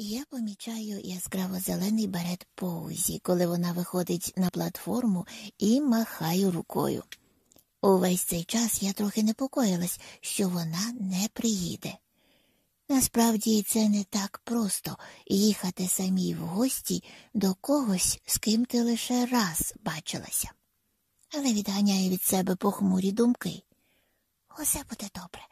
Я помічаю яскраво зелений берет Поузі, коли вона виходить на платформу і махаю рукою. Увесь цей час я трохи непокоїлась, що вона не приїде. Насправді це не так просто їхати самій в гості до когось, з ким ти лише раз бачилася, але відганяю від себе похмурі думки. Усе буде добре.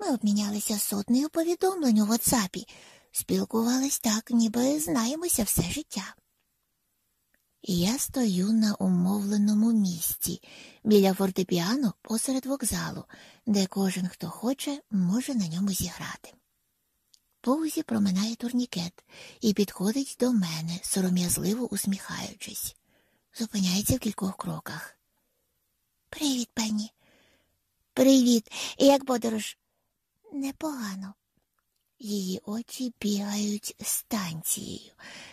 Ми обмінялися сотнею повідомлень у ватсапі, спілкувались так, ніби знаємося все життя. Я стою на умовленому місці біля фортепіано посеред вокзалу, де кожен, хто хоче, може на ньому зіграти. Поузі проминає турнікет і підходить до мене, сором'язливо усміхаючись. Зупиняється в кількох кроках. Привіт, пані. Привіт. Як подорож? Непогано. Її очі бігають станцією.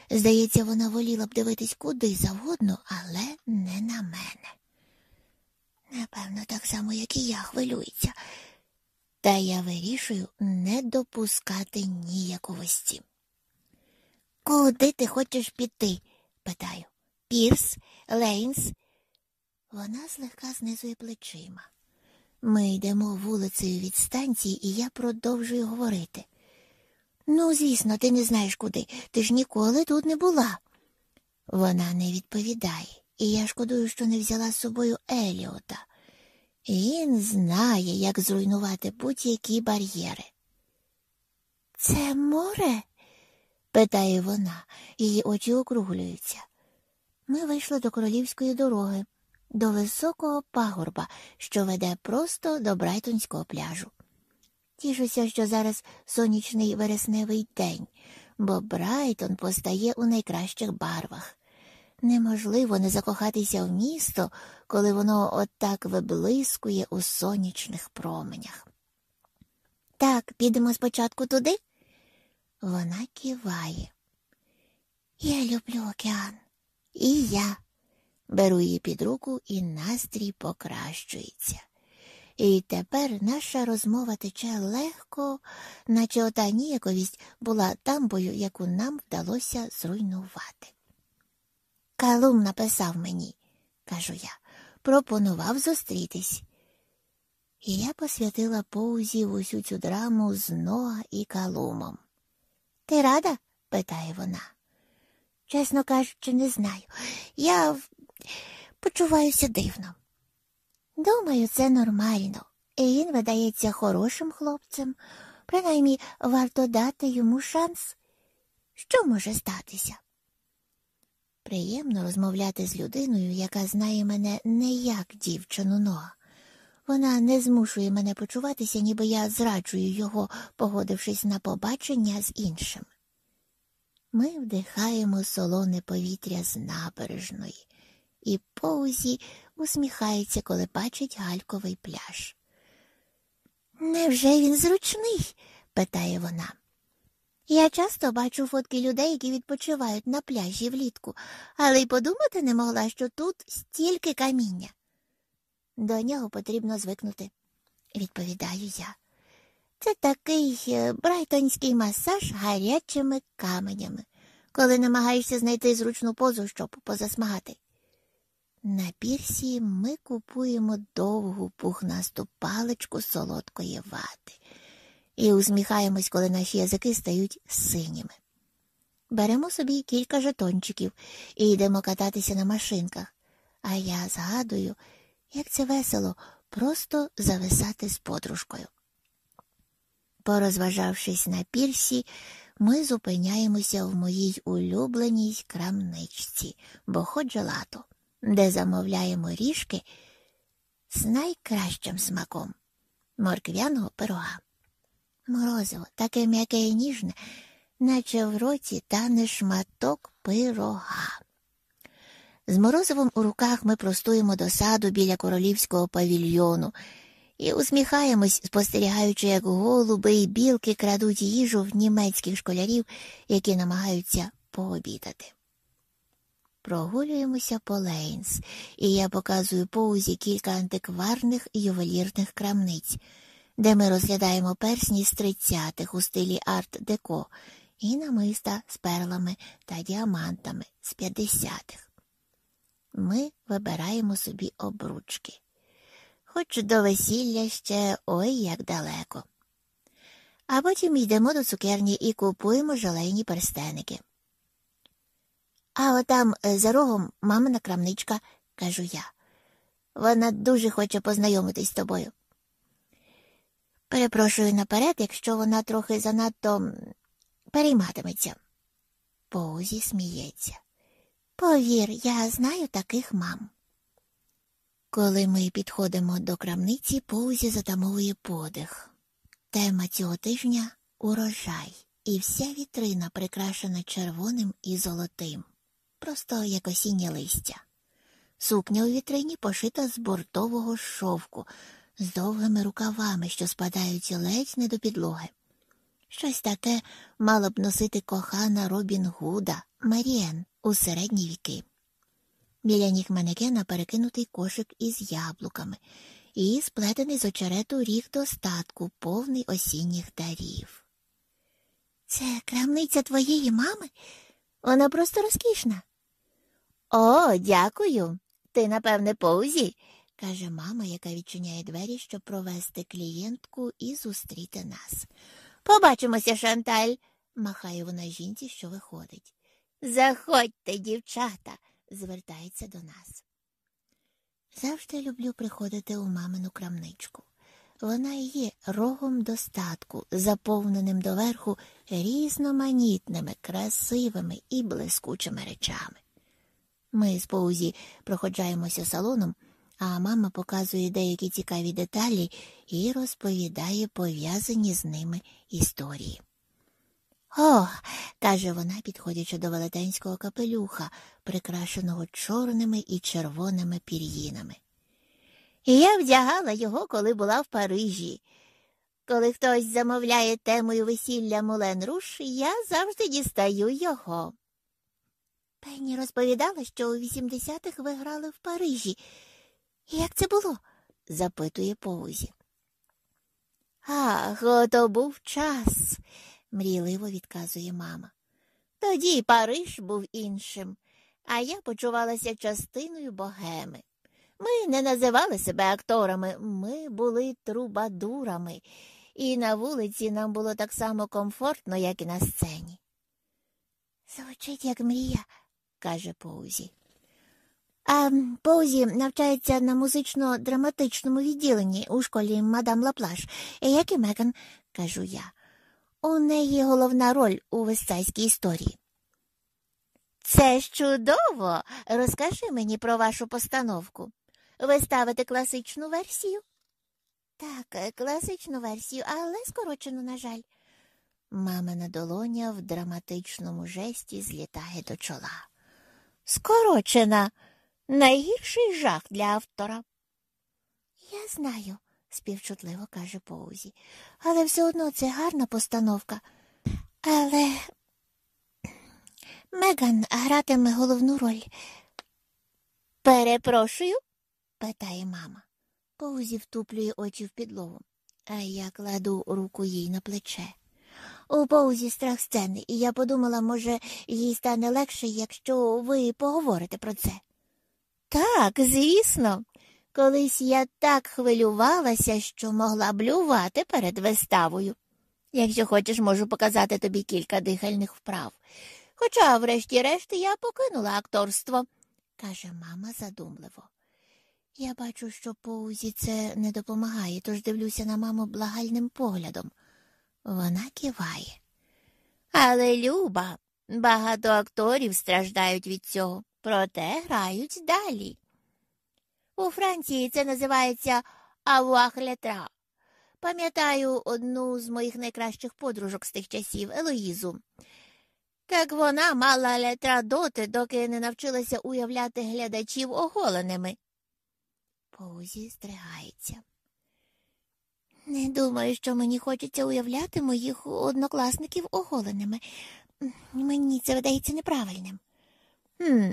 Здається, вона воліла б дивитись куди завгодно, але не на мене. Напевно, так само, як і я хвилюється. Та я вирішую не допускати ніяковості. Куди ти хочеш піти? питаю. Пірс, Лейнс. Вона злегка знизує плечима. Ми йдемо вулицею від станції, і я продовжую говорити. Ну, звісно, ти не знаєш куди. Ти ж ніколи тут не була. Вона не відповідає, і я шкодую, що не взяла з собою Еліота. Він знає, як зруйнувати будь-які бар'єри. Це море? питає вона, її очі округлюються. Ми вийшли до королівської дороги, до високого пагорба, що веде просто до Брайтонського пляжу. Тішуся, що зараз сонячний вересневий день, бо Брайтон постає у найкращих барвах. Неможливо не закохатися в місто, коли воно отак виблискує у сонячних променях. Так, підемо спочатку туди. Вона киває. Я люблю океан. І я беру її під руку, і настрій покращується. І тепер наша розмова тече легко, наче ота ніяковість була дамбою, яку нам вдалося зруйнувати. Калум написав мені, кажу я, пропонував зустрітись. І я посвятила поузі в усю цю драму з Ноа і Калумом. Ти рада? питає вона. Чесно кажучи, не знаю. Я почуваюся дивно. Думаю, це нормально, і він видається хорошим хлопцем. Принаймні, варто дати йому шанс. Що може статися? Приємно розмовляти з людиною, яка знає мене не як дівчину Ноа. Вона не змушує мене почуватися, ніби я зраджую його, погодившись на побачення з іншим. Ми вдихаємо солоне повітря з набережної, і поузі усміхається, коли бачить гальковий пляж. Невже він зручний? питає вона. Я часто бачу фотки людей, які відпочивають на пляжі влітку, але й подумати не могла, що тут стільки каміння. До нього потрібно звикнути, відповідаю я. Це такий е, брайтонський масаж гарячими каменями, коли намагаєшся знайти зручну позу, щоб позасмагати. На пірсі ми купуємо довгу пухнасту паличку солодкої вати і усміхаємось, коли наші язики стають синіми. Беремо собі кілька жетончиків і йдемо кататися на машинках, а я згадую, як це весело просто зависати з подружкою. Порозважавшись на пірсі, ми зупиняємося в моїй улюбленій крамничці, бо ходжелато, де замовляємо ріжки з найкращим смаком морквяного пирога. Морозиво таке м'яке і ніжне, наче в роті тане шматок пирога. З морозивом у руках ми простуємо до саду біля королівського павільйону і усміхаємось, спостерігаючи, як голуби і білки крадуть їжу в німецьких школярів, які намагаються пообідати. Прогулюємося по Лейнс, і я показую Поузі кілька антикварних ювелірних крамниць, де ми розглядаємо персні з тридцятих у стилі арт-деко і намиста з перлами та діамантами з п'ятдесятих. Ми вибираємо собі обручки, хоч до весілля ще ой як далеко. А потім йдемо до цукерні і купуємо желейні перстеники. А отам е, за рогом мамина крамничка, кажу я. Вона дуже хоче познайомитись з тобою. Перепрошую наперед, якщо вона трохи занадто перейматиметься. Поузі сміється. Повір, я знаю таких мам. Коли ми підходимо до крамниці, Поузі затамовує подих. Тема цього тижня урожай, і вся вітрина прикрашена червоним і золотим, просто як осіннє листя. Сукня у вітрині пошита з бортового шовку, з довгими рукавами, що спадають ледь не до підлоги. Щось таке мала б носити кохана Робін Гуда Маріен у середні віки. Біля ніг манекена перекинутий кошик із яблуками і сплетений з очерету ріг достатку, повний осінніх дарів. Це крамниця твоєї мами? Вона просто розкішна. О, дякую. Ти, напевне, поузі, каже мама, яка відчиняє двері, щоб провести клієнтку і зустріти нас. Побачимося, Шанталь, махає вона жінці, що виходить. Заходьте, дівчата, звертається до нас. Завжди люблю приходити у мамину крамничку. Вона є рогом достатку, заповненим доверху різноманітними, красивими і блискучими речами. Ми з Поузі проходжаємося салоном, а мама показує деякі цікаві деталі і розповідає пов'язані з ними історії. О, каже вона, підходячи до велетенського капелюха, прикрашеного чорними і червоними пір'їнами. Я вдягала його, коли була в Парижі. Коли хтось замовляє темою весілля Мулен Руш, я завжди дістаю його. Пенні розповідала, що у 80-х ви грали в Парижі. Як це було? запитує Поузі. Ах, ото був час, мрійливо відказує мама. Тоді Париж був іншим, а я почувалася частиною богеми. Ми не називали себе акторами, ми були трубадурами, і на вулиці нам було так само комфортно, як і на сцені. Звучить, як мрія, каже Поузі. А Поузі навчається на музично-драматичному відділенні у школі мадам Лаплаш, як і Меган, кажу я. У неї головна роль у вестайській історії. Це ж чудово. Розкажи мені про вашу постановку. Ви ставите класичну версію? Так, класичну версію, але скорочену, на жаль. Мамина долоня в драматичному жесті злітає до чола. Скорочена найгірший жах для автора. Я знаю, співчутливо каже Поузі, але все одно це гарна постановка. Але Меган гратиме головну роль. Перепрошую, питає мама. Поузі втуплює очі в підлогу, а я кладу руку їй на плече. У Поузі страх сцени, і я подумала, може, їй стане легше, якщо ви поговорите про це. Так, звісно. Колись я так хвилювалася, що могла блювати перед виставою. Якщо хочеш, можу показати тобі кілька дихальних вправ. Хоча, врешті-решт, я покинула акторство, каже мама задумливо. Я бачу, що Поузі це не допомагає, тож дивлюся на маму благальним поглядом. Вона киває. Але, Люба, багато акторів страждають від цього, проте грають далі. У Франції це називається авуахлетра. Пам'ятаю одну з моїх найкращих подружок з тих часів Елоїзу. Так вона мала летра доти, доки не навчилася уявляти глядачів оголеними. Поузі стригається. Не думаю, що мені хочеться уявляти моїх однокласників оголеними. Мені це видається неправильним. «Хм,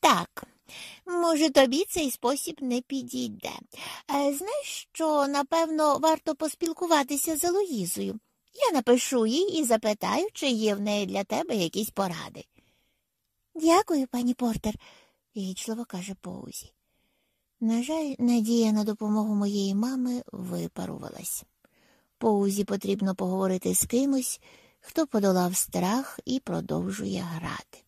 Так, може, тобі цей спосіб не підійде. Знаєш, що, напевно, варто поспілкуватися з Елоїзою. Я напишу їй і запитаю, чи є в неї для тебе якісь поради. Дякую, пані Портер, вічливо каже Поузі. На жаль, надія на допомогу моєї мами випарувалась. Поузі потрібно поговорити з кимось, хто подолав страх і продовжує грати.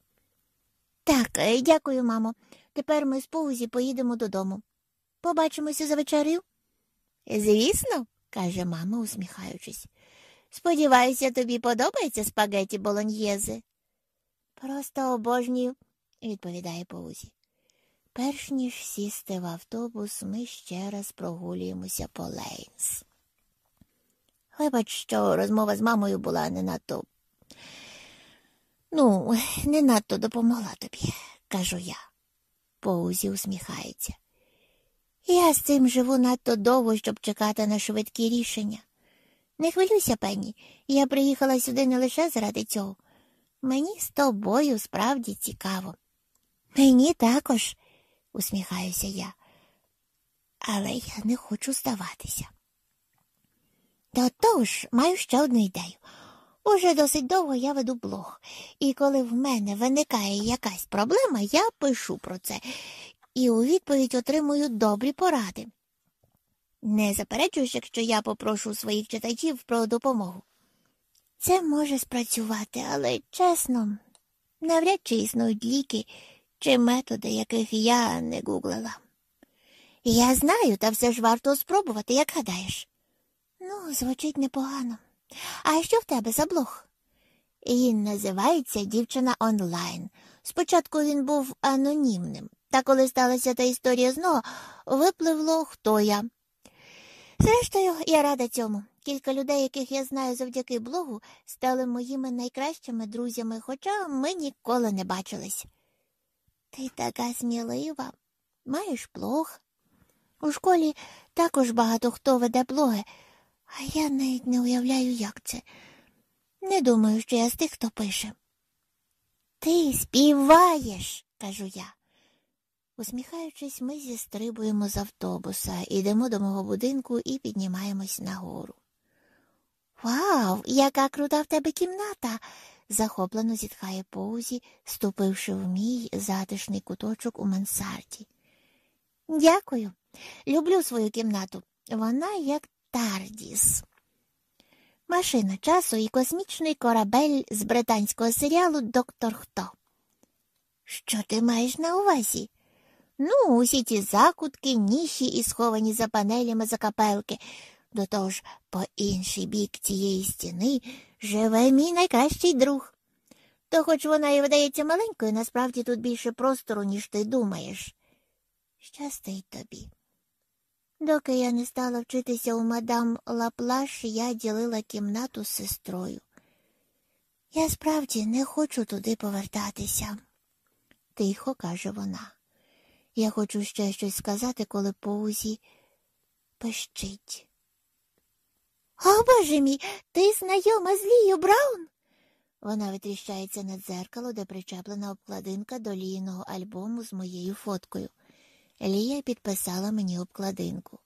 Так, е, дякую, мамо. Тепер ми з Поузі поїдемо додому. Побачимося за вечерю? Звісно, каже мама, усміхаючись. Сподіваюся, тобі подобається спагеті болоньєзи. Просто обожнюю, відповідає Поузі. Перш ніж сісти в автобус, ми ще раз прогулюємося по Лейнс. Вибач, що розмова з мамою була не надто. Ну, не надто допомогла тобі, кажу я. Поузі усміхається. Я з цим живу надто довго, щоб чекати на швидкі рішення. Не хвилюйся, Пенні, я приїхала сюди не лише заради цього. Мені з тобою справді цікаво. Мені також, усміхаюся я, але я не хочу здаватися. До того ж, маю ще одну ідею. Уже досить довго я веду блог, і коли в мене виникає якась проблема, я пишу про це і у відповідь отримую добрі поради. Не заперечуєш, якщо я попрошу своїх читачів про допомогу. Це може спрацювати, але чесно, навряд чи існують ліки чи методи, яких я не гуглила. Я знаю, та все ж варто спробувати, як гадаєш. Ну, звучить непогано. А що в тебе за блог? Він називається Дівчина онлайн. Спочатку він був анонімним, та коли сталася та історія знову, випливло, хто я. Зрештою, я рада цьому. Кілька людей, яких я знаю завдяки блогу, стали моїми найкращими друзями, хоча ми ніколи не бачились. Ти така смілива, маєш блог. У школі також багато хто веде блоги, а я навіть не уявляю, як це. Не думаю, що я з тих, хто пише. Ти співаєш, кажу я. Усміхаючись, ми зістрибуємо з автобуса, йдемо до мого будинку і піднімаємось нагору. Вау, яка крута в тебе кімната, захоплено зітхає Поузі, ступивши в мій затишний куточок у мансарді. Дякую. Люблю свою кімнату. Вона як Тардіс. Машина часу і космічний корабель з британського серіалу Доктор Хто. Що ти маєш на увазі? Ну, усі ті закутки, ніші і сховані за панелями закапелки. До того ж, по інший бік цієї стіни живе мій найкращий друг. То хоч вона і видається маленькою, насправді тут більше простору, ніж ти думаєш. Щастить тобі. Доки я не стала вчитися у мадам Лаплаш, я ділила кімнату з сестрою. Я справді не хочу туди повертатися, тихо каже вона. Я хочу ще щось сказати, коли Поузі пищить. О, боже мій, ти знайома з Лією Браун? Вона витріщається на дзеркало, де причеплена обкладинка до лійного альбому з моєю фоткою. Лія підписала мені обкладинку.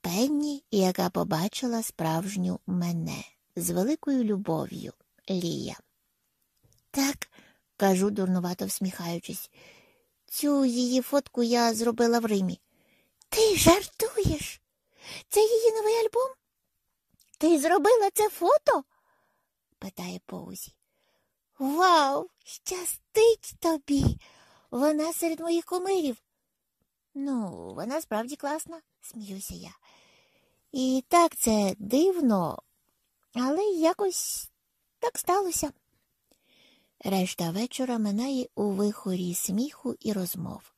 Пенні, яка побачила справжню мене з великою любов'ю, Лія. Так, кажу, дурнувато всміхаючись, цю її фотку я зробила в Римі. Ти жартуєш? Це її новий альбом? Ти зробила це фото? питає Поузі. Вау, щастить тобі. Вона серед моїх кумирів. Ну, вона справді класна, сміюся я. І так це дивно, але якось так сталося. Решта вечора минає у вихорі сміху і розмов.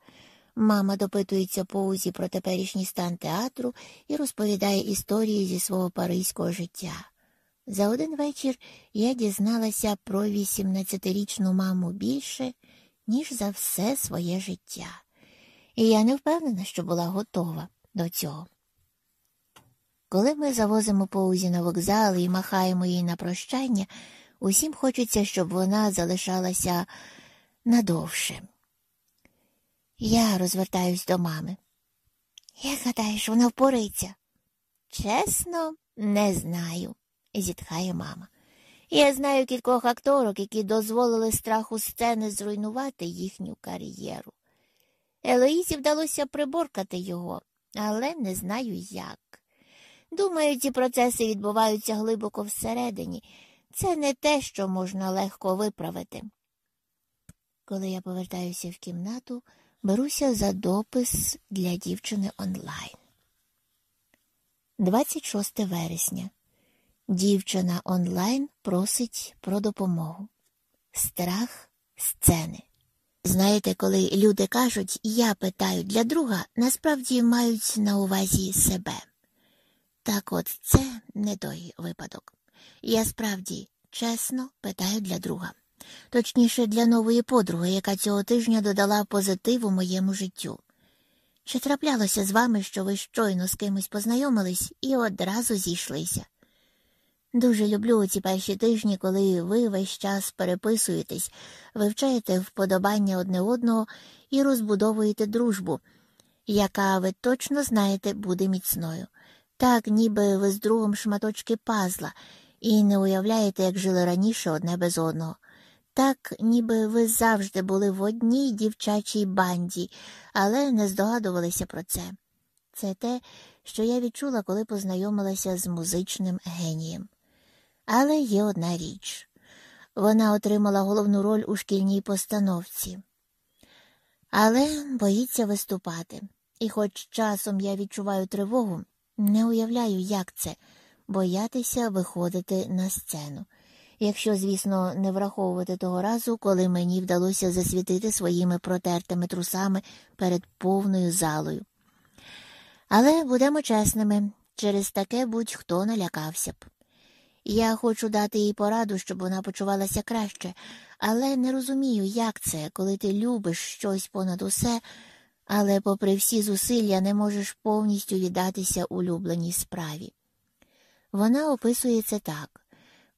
Мама допитується Поузі про теперішній стан театру і розповідає історії зі свого паризького життя. За один вечір я дізналася про 18-річну маму більше, ніж за все своє життя, і я не впевнена, що була готова до цього. Коли ми завозимо Поузі на вокзал і махаємо їй на прощання, усім хочеться, щоб вона залишалася надовше. Я розвертаюсь до мами. Як гадаєш, вона впорається? Чесно, не знаю, зітхає мама. Я знаю кількох акторок, які дозволили страху сцени зруйнувати їхню кар'єру. Елоїзі вдалося приборкати його, але не знаю як. Думаю, ці процеси відбуваються глибоко всередині. Це не те, що можна легко виправити. Коли я повертаюся в кімнату, беруся за допис для дівчини онлайн. 26 вересня. Дівчина онлайн просить про допомогу. Страх сцени. Знаєте, коли люди кажуть я питаю для друга, насправді мають на увазі себе. Так от це не той випадок. Я справді чесно питаю для друга, точніше, для нової подруги, яка цього тижня додала позитив моєму життю. Чи траплялося з вами, що ви щойно з кимось познайомились і одразу зійшлися? Дуже люблю ці перші тижні, коли ви весь час переписуєтесь, вивчаєте вподобання одне одного і розбудовуєте дружбу, яка ви точно знаєте буде міцною. Так, ніби ви з другом шматочки пазла, і не уявляєте, як жили раніше одне без одного. Так, ніби ви завжди були в одній дівчачій банді, але не здогадувалися про це. Це те, що я відчула, коли познайомилася з музичним генієм. Але є одна річ вона отримала головну роль у шкільній постановці, але боїться виступати. І, хоч часом я відчуваю тривогу, не уявляю, як це боятися виходити на сцену. Якщо, звісно, не враховувати того разу, коли мені вдалося засвітити своїми протертими трусами перед повною залою. Але будемо чесними, через таке будь-хто налякався б. Я хочу дати їй пораду, щоб вона почувалася краще, але не розумію, як це, коли ти любиш щось понад усе, але, попри всі зусилля, не можеш повністю віддатися улюбленій справі. Вона описує це так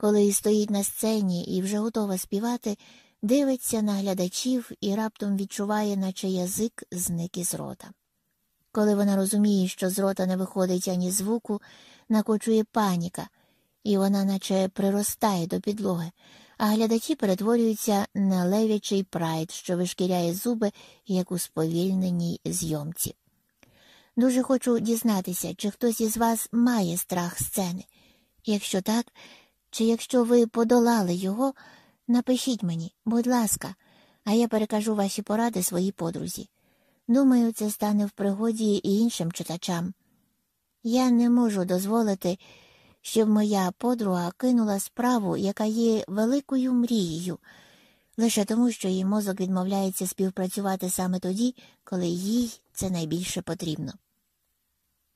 коли стоїть на сцені і вже готова співати, дивиться на глядачів і раптом відчуває, наче язик зник із рота. Коли вона розуміє, що з рота не виходить ані звуку, накочує паніка, і вона наче приростає до підлоги, а глядачі перетворюються на левячий прайд, що вишкіряє зуби, як у сповільненій зйомці. Дуже хочу дізнатися, чи хтось із вас має страх сцени. Якщо так, чи якщо ви подолали його, напишіть мені, будь ласка, а я перекажу ваші поради своїй подрузі. Думаю, це стане в пригоді і іншим читачам. Я не можу дозволити, щоб моя подруга кинула справу, яка є великою мрією, лише тому, що її мозок відмовляється співпрацювати саме тоді, коли їй це найбільше потрібно.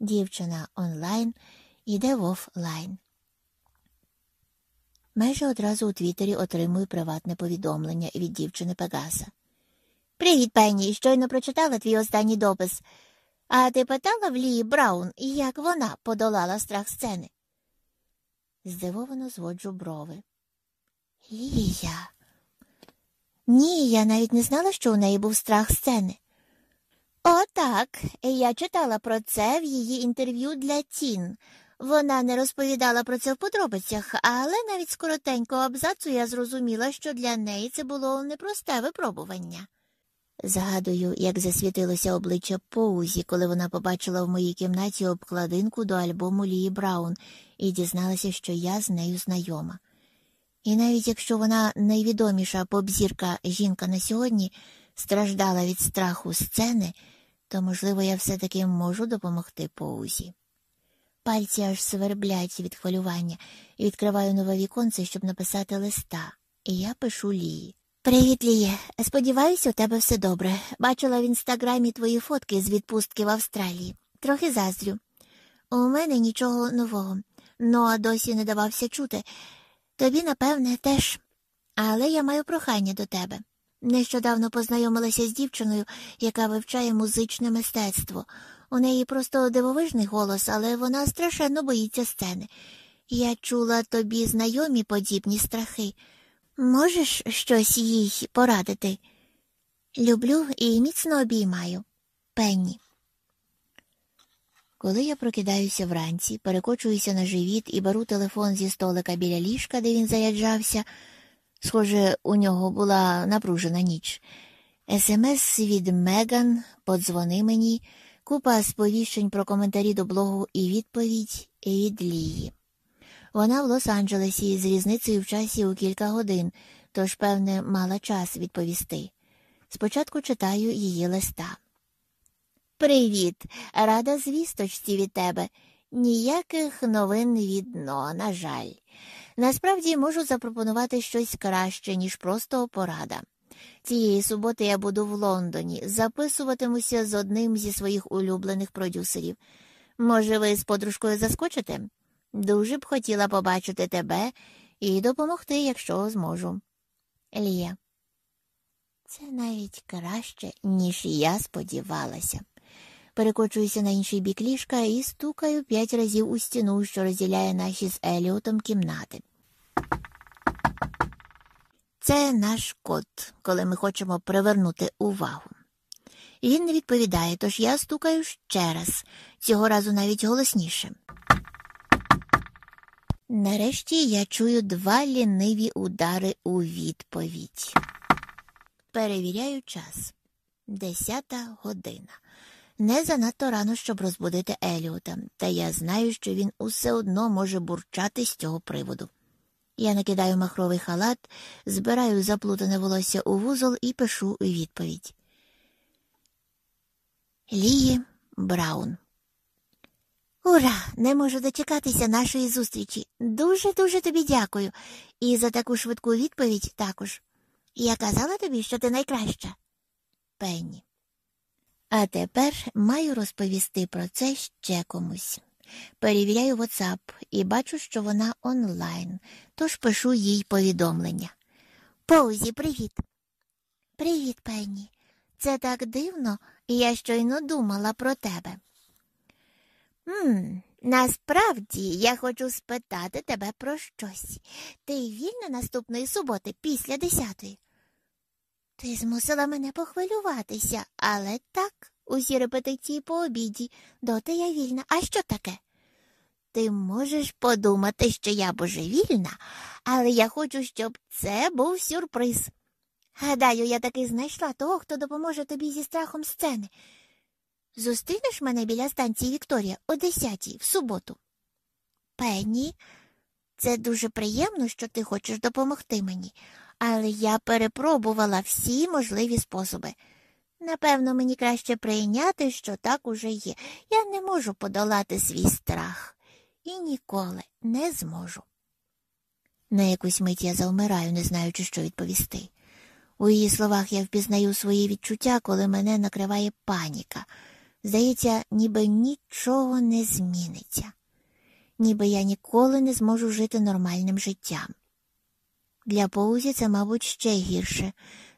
Дівчина онлайн іде в офлайн. Майже одразу у Твіттері отримую приватне повідомлення від дівчини Пегаса. Привіт, Пенні. Щойно прочитала твій останній допис. А ти питала в Лії Браун, як вона подолала страх сцени? Здивовано зводжу брови. Лія. Ні, я навіть не знала, що у неї був страх сцени. О, так. Я читала про це в її інтерв'ю для Тін. Вона не розповідала про це в подробицях, але навіть з коротенького абзацу я зрозуміла, що для неї це було непросте випробування. Згадую, як засвітилося обличчя Поузі, коли вона побачила в моїй кімнаті обкладинку до альбому Лії Браун і дізналася, що я з нею знайома. І навіть якщо вона найвідоміша попзірка жінка на сьогодні страждала від страху сцени, то, можливо, я все таки можу допомогти Поузі. Пальці аж сверблять від хвилювання і відкриваю нове віконце, щоб написати листа. І я пишу Лії. Привіт, Ліє. Сподіваюся, у тебе все добре. Бачила в інстаграмі твої фотки з відпустки в Австралії. Трохи заздрю. У мене нічого нового, но досі не давався чути. Тобі, напевне, теж. Але я маю прохання до тебе. Нещодавно познайомилася з дівчиною, яка вивчає музичне мистецтво. У неї просто дивовижний голос, але вона страшенно боїться сцени. Я чула тобі знайомі подібні страхи. Можеш щось їй порадити? Люблю і міцно обіймаю. Пенні. Коли я прокидаюся вранці, перекочуюся на живіт і беру телефон зі столика біля ліжка, де він заряджався, схоже, у нього була напружена ніч. СМС від Меган, подзвони мені, купа сповіщень про коментарі до блогу і відповідь від Лії. Вона в Лос-Анджелесі з різницею в часі у кілька годин, тож, певне, мала час відповісти. Спочатку читаю її листа. Привіт, рада звісточці від тебе. Ніяких новин від «но», на жаль. Насправді можу запропонувати щось краще, ніж просто порада. Цієї суботи я буду в Лондоні, записуватимуся з одним зі своїх улюблених продюсерів. Може, ви з подружкою заскочите? Дуже б хотіла побачити тебе і допомогти, якщо зможу. Лія. Це навіть краще, ніж я сподівалася. Перекочуюся на інший бік ліжка і стукаю п'ять разів у стіну, що розділяє наші з Еліотом кімнати. Це наш код, коли ми хочемо привернути увагу. Він не відповідає, тож я стукаю ще раз, цього разу навіть голосніше. Нарешті я чую два ліниві удари у відповідь. Перевіряю час. Десята година. Не занадто рано, щоб розбудити Еліота, та я знаю, що він усе одно може бурчати з цього приводу. Я накидаю махровий халат, збираю заплутане волосся у вузол і пишу відповідь. Лії Браун. Ура! Не можу дочекатися нашої зустрічі. Дуже дуже тобі дякую. І за таку швидку відповідь також. Я казала тобі, що ти найкраща. Пенні. А тепер маю розповісти про це ще комусь. Перевіряю WhatsApp і бачу, що вона онлайн, тож пишу їй повідомлення. Поузі, привіт. Привіт, Пенні. Це так дивно, я щойно думала про тебе. «Ммм, Насправді я хочу спитати тебе про щось. Ти вільна наступної суботи після десятої? Ти змусила мене похвилюватися, але так, усі репетиції по обіді, доти я вільна. А що таке? Ти можеш подумати, що я божевільна, але я хочу, щоб це був сюрприз. Гадаю, я таки знайшла того, хто допоможе тобі зі страхом сцени. Зустрінеш мене біля станції Вікторія о десятій в суботу. Пенні, це дуже приємно, що ти хочеш допомогти мені, але я перепробувала всі можливі способи. Напевно, мені краще прийняти, що так уже є. Я не можу подолати свій страх і ніколи не зможу. На якусь мить я завмираю, не знаючи, що відповісти. У її словах я впізнаю свої відчуття, коли мене накриває паніка. Здається, ніби нічого не зміниться, ніби я ніколи не зможу жити нормальним життям. Для Поузі це, мабуть, ще гірше,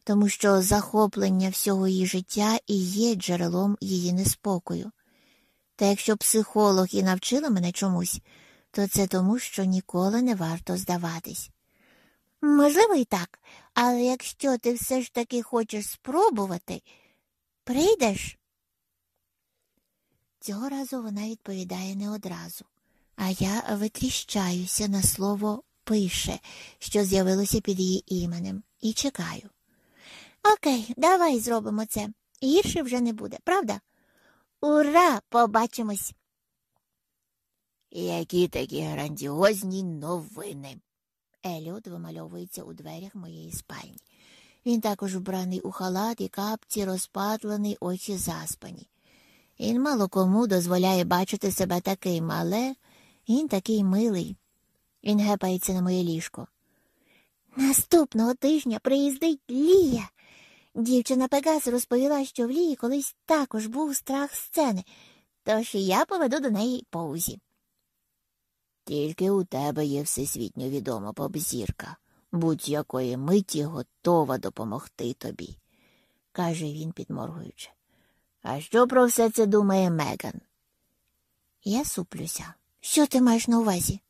тому що захоплення всього її життя і є джерелом її неспокою. Та якщо психолог і навчила мене чомусь, то це тому, що ніколи не варто здаватись. Можливо, і так, але якщо ти все ж таки хочеш спробувати, прийдеш. Цього разу вона відповідає не одразу, а я витріщаюся на слово пише, що з'явилося під її іменем, і чекаю. Окей, давай зробимо це. Гірше вже не буде, правда? Ура! Побачимось. Які такі грандіозні новини. Еліот вимальовується у дверях моєї спальні. Він також вбраний у халат і капці, розпатлений, очі заспані. Він мало кому дозволяє бачити себе таким, але він такий милий. Він гепається на моє ліжко. Наступного тижня приїздить Лія. Дівчина Пегас розповіла, що в Лії колись також був страх сцени, тож я поведу до неї поузі. Тільки у тебе є всесвітньо відома побзірка, будь-якої миті готова допомогти тобі, каже він, підморгуючи. А що про все це думає Меган? Я суплюся. Що ти маєш на увазі?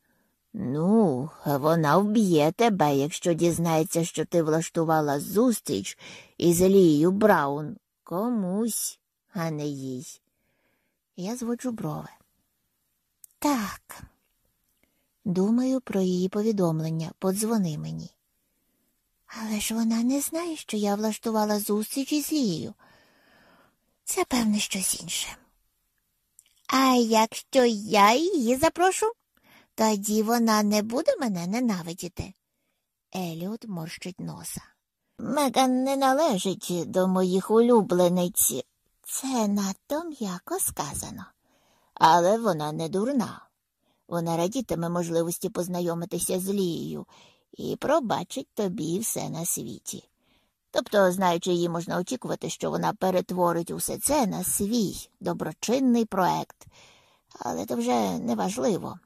Ну, вона вб'є тебе, якщо дізнається, що ти влаштувала зустріч із Елією Браун комусь, а не їй. Я зводжу брови. Так. Думаю про її повідомлення. Подзвони мені. Але ж вона не знає, що я влаштувала зустріч із Лією. Це, певне, щось інше. А якщо я її запрошу, тоді вона не буде мене ненавидіти. Еліот морщить носа. Меган не належить до моїх улюблениць. Це надто м'яко сказано. Але вона не дурна. Вона радітиме можливості познайомитися з Лією і пробачить тобі все на світі. Тобто, знаючи її, можна очікувати, що вона перетворить усе це на свій доброчинний проект, але це вже не важливо.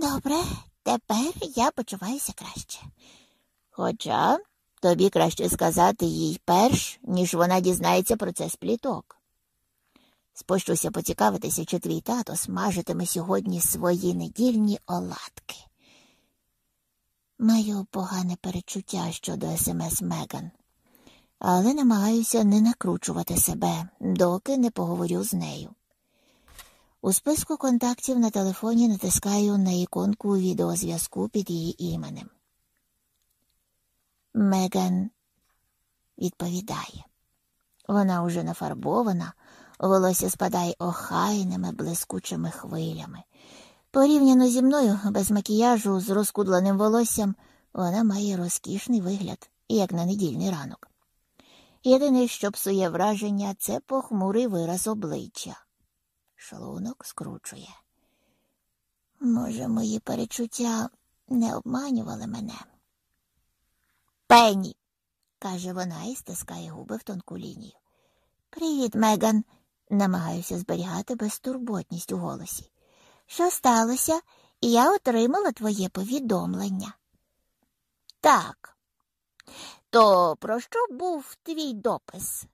Добре, тепер я почуваюся краще. Хоча тобі краще сказати їй перш, ніж вона дізнається про це з пліток. Спущуся поцікавитися, чи твій тато смажитиме сьогодні свої недільні оладки. Маю погане перечуття щодо смс Меган, але намагаюся не накручувати себе, доки не поговорю з нею. У списку контактів на телефоні натискаю на іконку відеозв'язку під її іменем. Меган відповідає. Вона уже нафарбована, волосся спадає охайними, блискучими хвилями. Порівняно зі мною, без макіяжу, з розкудленим волоссям, вона має розкішний вигляд, як на недільний ранок. Єдине, що псує враження, це похмурий вираз обличчя. Шлунок скручує. Може, мої перечуття не обманювали мене. Пенні, каже вона і стискає губи в тонку лінію. Привіт, Меган. Намагаюся зберігати безтурботність у голосі. Що сталося? Я отримала твоє повідомлення. Так. То про що був твій допис?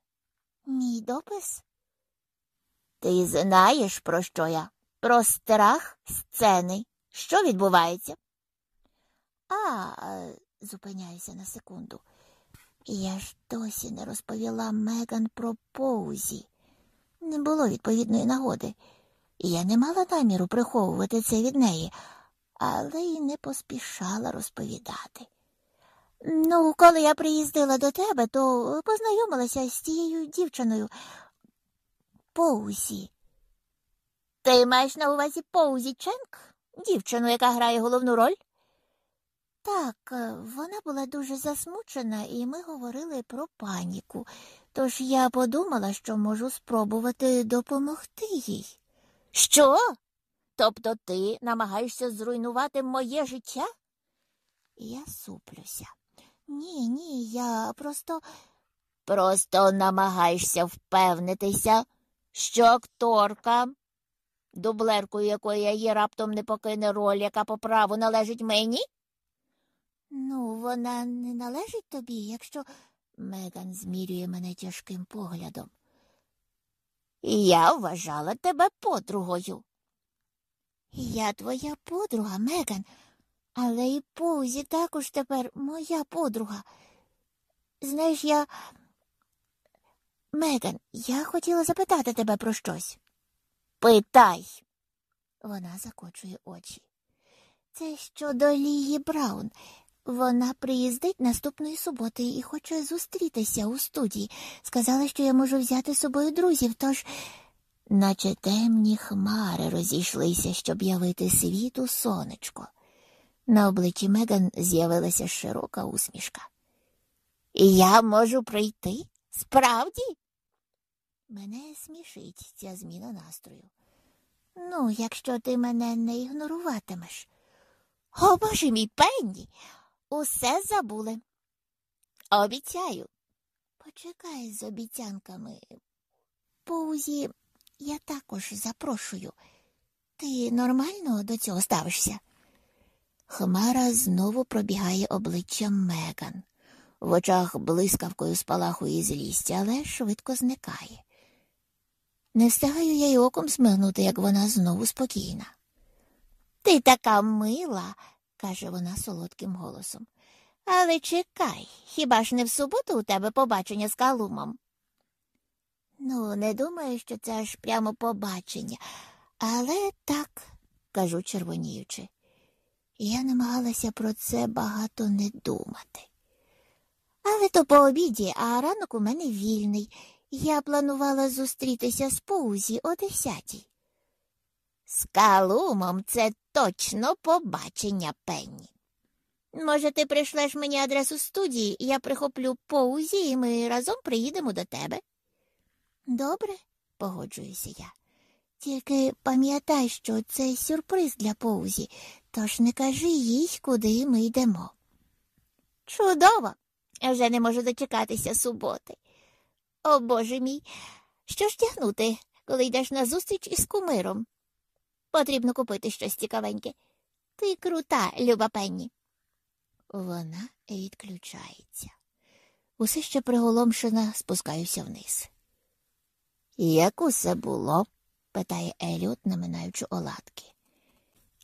Мій допис? Ти знаєш, про що я? Про страх сцени. Що відбувається? А, зупиняюся на секунду. Я ж досі не розповіла Меган про Поузі. Не було відповідної нагоди, я не мала наміру приховувати це від неї, але й не поспішала розповідати. Ну, коли я приїздила до тебе, то познайомилася з тією дівчиною Поузі. Ти маєш на увазі Поузі Ченк? Дівчину, яка грає головну роль? Так, вона була дуже засмучена, і ми говорили про паніку, тож я подумала, що можу спробувати допомогти їй. Що? Тобто ти намагаєшся зруйнувати моє життя? Я суплюся. Ні, ні, я просто. Просто намагаєшся впевнитися, що акторка, дублеркою якої я є раптом не покине роль, яка по праву належить мені? Ну, вона не належить тобі, якщо. Меган змірює мене тяжким поглядом. Я вважала тебе подругою. Я твоя подруга, Меган, але і Позі також тепер моя подруга. Знаєш, я. Меган, я хотіла запитати тебе про щось. Питай. Вона закочує очі. Це щодо Лії Браун. Вона приїздить наступної суботи і хоче зустрітися у студії. Сказала, що я можу взяти з собою друзів, тож, наче темні хмари розійшлися, щоб явити світу сонечко. На обличчі Меган з'явилася широка усмішка. Я можу прийти? Справді? Мене смішить ця зміна настрою. Ну, якщо ти мене не ігноруватимеш. О, боже мій пенні, усе забули. Обіцяю. Почекай з обіцянками. Поузі я також запрошую. Ти нормально до цього ставишся? Хмара знову пробігає обличчям Меган. В очах блискавкою спалахує злість, але швидко зникає. Не встигаю я й оком смигнути, як вона знову спокійна. Ти така мила, каже вона солодким голосом. Але чекай, хіба ж не в суботу у тебе побачення з Калумом? Ну, не думаю, що це аж прямо побачення, Але так, кажу червоніючи. Я намагалася про це багато не думати. Але то по обіді, а ранок у мене вільний. Я планувала зустрітися з Поузі о десятій. З Калумом це точно побачення Пенні. Може, ти прийшлеш мені адресу студії, я прихоплю Поузі, і ми разом приїдемо до тебе. Добре, погоджуюся я. Тільки пам'ятай, що це сюрприз для Поузі, тож не кажи їй, куди ми йдемо. Чудово! Я вже не можу дочекатися суботи. О Боже мій, що ж тягнути, коли йдеш на зустріч із кумиром? Потрібно купити щось цікавеньке. Ти крута, люба Пенні. Вона відключається. Усе ще приголомшена, спускаюся вниз. Як усе було? питає Еліот, наминаючи оладки.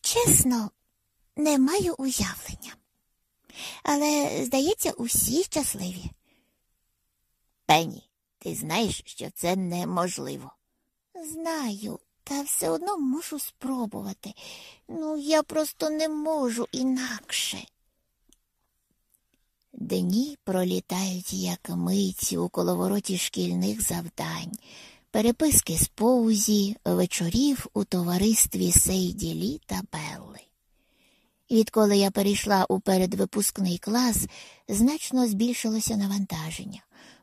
Чесно, не маю уявлення. Але, здається, усі щасливі. Пенні, ти знаєш, що це неможливо. Знаю, та все одно мушу спробувати. Ну, я просто не можу інакше. Дні пролітають, як миті у коловороті шкільних завдань, переписки з поузі, вечорів у товаристві Сейді Лі та Белли. Відколи я перейшла у передвипускний клас, значно збільшилося навантаження.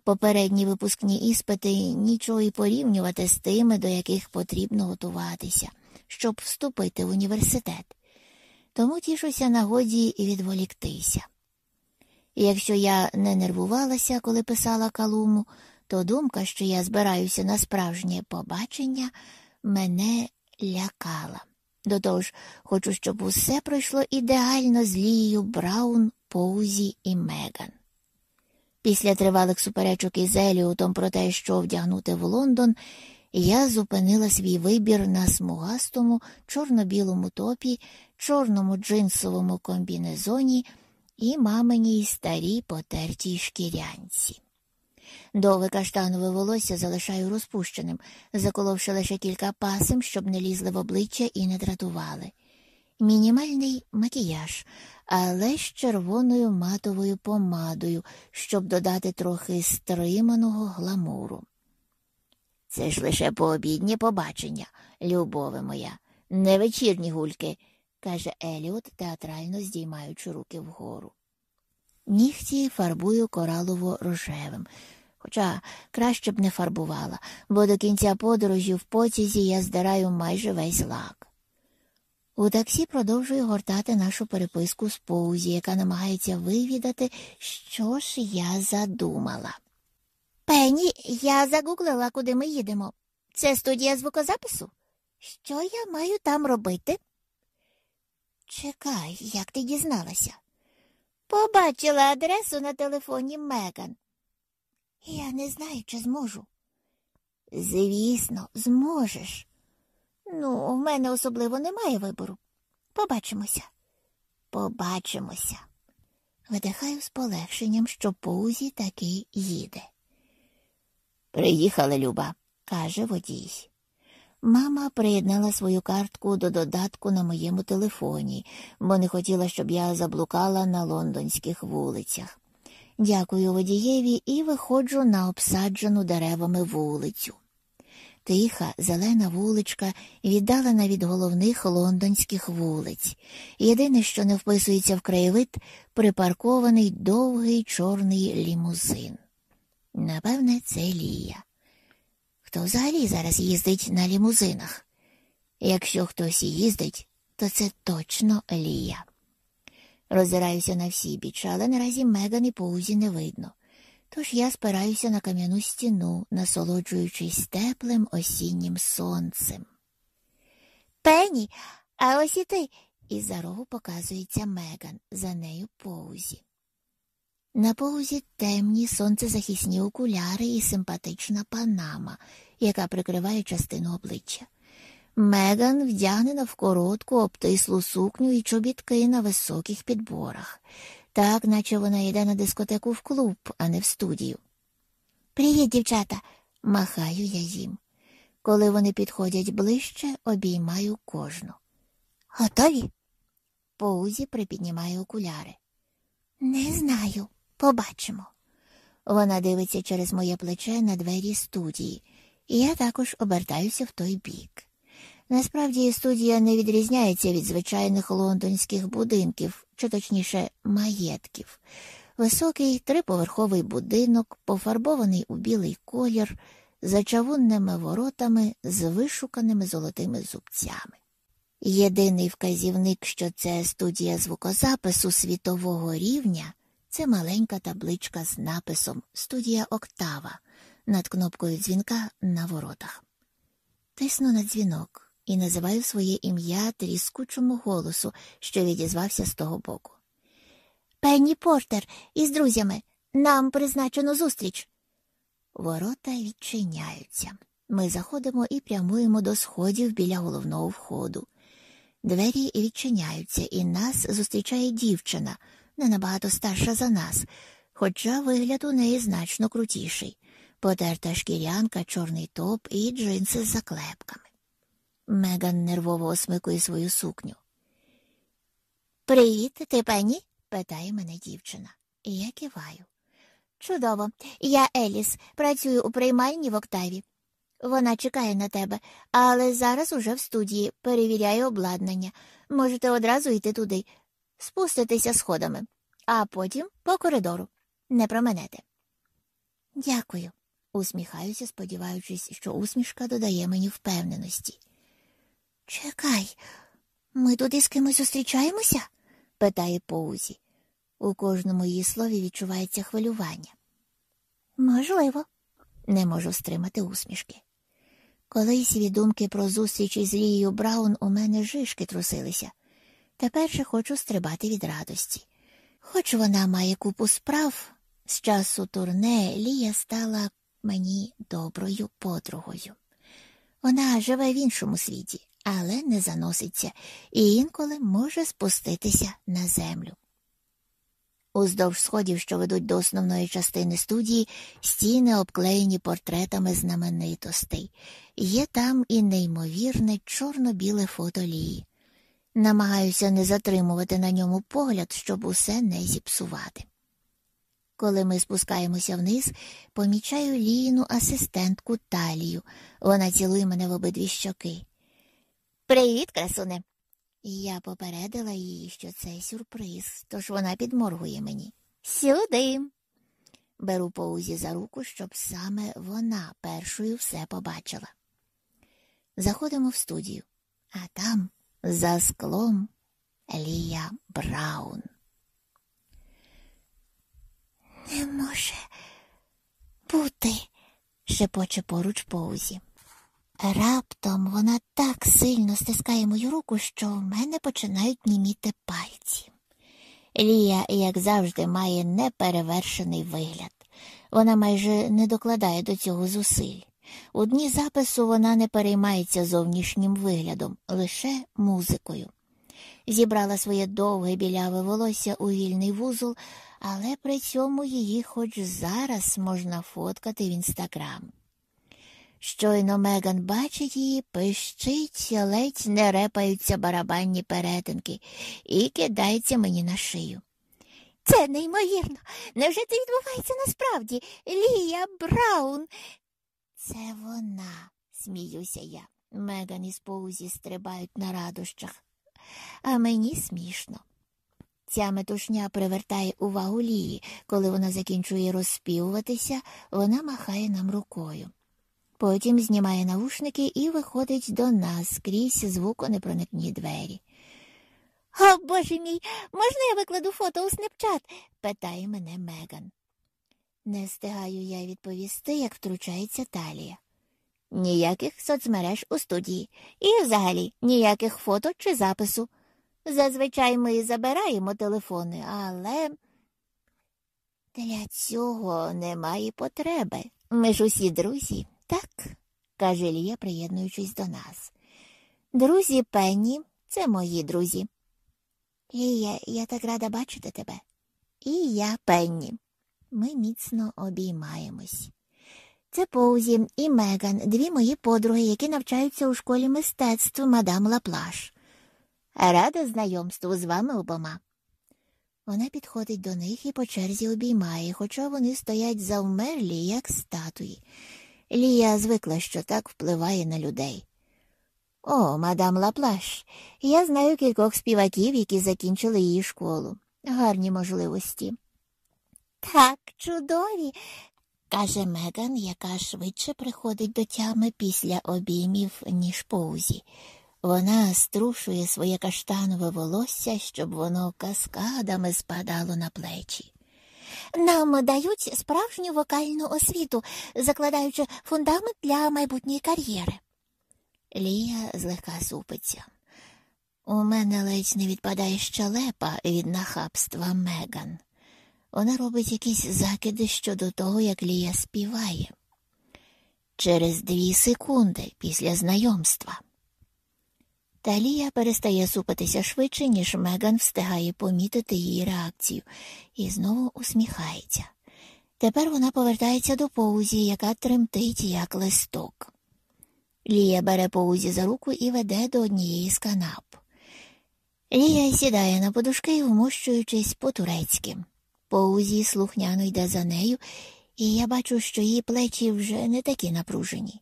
Попередні випускні іспити нічого і порівнювати з тими, до яких потрібно готуватися, щоб вступити в університет. Тому тішуся нагоді і відволіктися. Якщо я не нервувалася, коли писала калуму, то думка, що я збираюся на справжнє побачення, мене лякала. До того ж, хочу, щоб усе пройшло ідеально з Лією Браун, Поузі і Меган. Після тривалих суперечок із Еліотом про те, що вдягнути в Лондон, я зупинила свій вибір на смугастому, чорно-білому топі, чорному джинсовому комбінезоні і маминій старій потертій шкірянці. Довге каштанове волосся залишаю розпущеним, заколовши лише кілька пасим, щоб не лізли в обличчя і не дратували. Мінімальний макіяж, але з червоною матовою помадою, щоб додати трохи стриманого гламуру. Це ж лише пообіднє побачення, любове моя, не вечірні гульки, каже Еліот, театрально здіймаючи руки вгору. Нігті фарбую коралово рожевим, хоча краще б не фарбувала, бо до кінця подорожі в потязі я здираю майже весь лак. У таксі продовжую гортати нашу переписку з Поузі, яка намагається вивідати, що ж я задумала. Пені, я загуглила, куди ми їдемо. Це студія звукозапису? Що я маю там робити? Чекай, як ти дізналася? Побачила адресу на телефоні Меган. Я не знаю, чи зможу. Звісно, зможеш. Ну, в мене особливо немає вибору. Побачимося. Побачимося. Видихаю з полегшенням, що Поузі таки їде. Приїхала Люба, каже водій. Мама приєднала свою картку до додатку на моєму телефоні, бо не хотіла, щоб я заблукала на лондонських вулицях. Дякую водієві і виходжу на обсаджену деревами вулицю. Тиха, зелена вуличка, віддалена від головних лондонських вулиць. Єдине, що не вписується в краєвид, припаркований довгий чорний лімузин. Напевне, це Лія. Хто взагалі зараз їздить на лімузинах? Якщо хтось їздить, то це точно Лія. Роззираюся на всі біч, але наразі Меган і Поузі не видно. Тож я спираюся на кам'яну стіну, насолоджуючись теплим осіннім сонцем. Пені, а ось і ти. І за рогу показується Меган, за нею Поузі. На поузі темні сонцезахисні окуляри і симпатична панама, яка прикриває частину обличчя. Меган вдягнена в коротку обтислу сукню і чобітки на високих підборах, так наче вона йде на дискотеку в клуб, а не в студію. Привіт, дівчата, махаю я їм. Коли вони підходять ближче, обіймаю кожну. Готові? Поузі припіднімає окуляри. Не знаю, побачимо. Вона дивиться через моє плече на двері студії, і я також обертаюся в той бік. Насправді студія не відрізняється від звичайних лондонських будинків, чи точніше маєтків. Високий триповерховий будинок, пофарбований у білий колір, за чавунними воротами з вишуканими золотими зубцями. Єдиний вказівник, що це студія звукозапису світового рівня, це маленька табличка з написом Студія Октава над кнопкою дзвінка на воротах. Тисну на дзвінок і називаю своє ім'я тріскучому голосу, що відізвався з того боку. Пенні Портер із друзями. Нам призначено зустріч. Ворота відчиняються. Ми заходимо і прямуємо до сходів біля головного входу. Двері відчиняються, і нас зустрічає дівчина, не набагато старша за нас, хоча вигляд у неї значно крутіший потерта шкірянка, чорний топ і джинси з заклепками. Меган нервово осмикує свою сукню. Привіт, ти пені? питає мене дівчина. І я киваю. Чудово, я Еліс, працюю у приймальні в Октаві. Вона чекає на тебе, але зараз уже в студії перевіряє обладнання. Можете одразу йти туди, спуститися сходами, а потім по коридору. Не променете. Дякую, усміхаюся, сподіваючись, що усмішка додає мені впевненості. Чекай, ми туди з кимось зустрічаємося? питає Поузі. У кожному її слові відчувається хвилювання. Можливо, не можу стримати усмішки. Колись від думки про зустріч із Лією Браун у мене жишки трусилися. Тепер же хочу стрибати від радості. Хоч вона має купу справ, з часу турне Лія стала мені доброю подругою. Вона живе в іншому світі, але не заноситься і інколи може спуститися на землю. Уздовж сходів, що ведуть до основної частини студії, стіни обклеєні портретами знаменитостей. Є там і неймовірне чорно-біле фото Лії. Намагаюся не затримувати на ньому погляд, щоб усе не зіпсувати. Коли ми спускаємося вниз, помічаю Ліїну асистентку Талію. Вона цілує мене в обидві щоки. Привіт, красуне. Я попередила її, що це сюрприз, тож вона підморгує мені. Сюди. Беру поузі за руку, щоб саме вона першою все побачила. Заходимо в студію, а там, за склом, Лія Браун. Не може бути, шепоче поруч поузі. Раптом вона так сильно стискає мою руку, що в мене починають німіти пальці. Лія, як завжди, має неперевершений вигляд. Вона майже не докладає до цього зусиль. У дні запису вона не переймається зовнішнім виглядом, лише музикою. Зібрала своє довге біляве волосся у вільний вузол, але при цьому її хоч зараз можна фоткати в інстаграм. Щойно Меган бачить її, пищить, ледь не репаються барабанні перетинки і кидається мені на шию. Це неймовірно. Невже це відбувається насправді? Лія Браун. Це вона, сміюся я. Меган із поузі стрибають на радощах, а мені смішно. Ця метушня привертає увагу Лії. Коли вона закінчує розспівуватися, вона махає нам рукою. Потім знімає навушники і виходить до нас крізь звуконепроникні двері. О, боже мій, можна я викладу фото у снепчат? питає мене Меган. Не встигаю я відповісти, як втручається талія. Ніяких соцмереж у студії і взагалі ніяких фото чи запису. Зазвичай ми забираємо телефони, але для цього немає потреби. Ми ж усі друзі. Так, каже Лія, приєднуючись до нас. Друзі Пенні, це мої друзі. Лія, я так рада бачити тебе. І я Пенні. Ми міцно обіймаємось. Це Поузі і Меган, дві мої подруги, які навчаються у школі мистецтв мадам Лаплаш. Рада знайомству з вами обома. Вона підходить до них і по черзі обіймає, хоча вони стоять завмерлі, як статуї. Лія звикла, що так впливає на людей. О, мадам Лаплаш, я знаю кількох співаків, які закінчили її школу. Гарні можливості. Так, чудові, каже Меган, яка швидше приходить до тями після обіймів, ніж поузі. Вона струшує своє каштанове волосся, щоб воно каскадами спадало на плечі. Нам дають справжню вокальну освіту, закладаючи фундамент для майбутньої кар'єри. Лія злегка супиться. У мене ледь не відпадає щелепа від нахабства Меган. Вона робить якісь закиди щодо того, як Лія співає. Через дві секунди після знайомства. Та Лія перестає супитися швидше, ніж Меган встигає помітити її реакцію, і знову усміхається. Тепер вона повертається до поузі, яка тремтить, як листок. Лія бере поузі за руку і веде до однієї з канап. Лія сідає на подушки, вмощуючись по турецьки. Поузі слухняно йде за нею, і я бачу, що її плечі вже не такі напружені.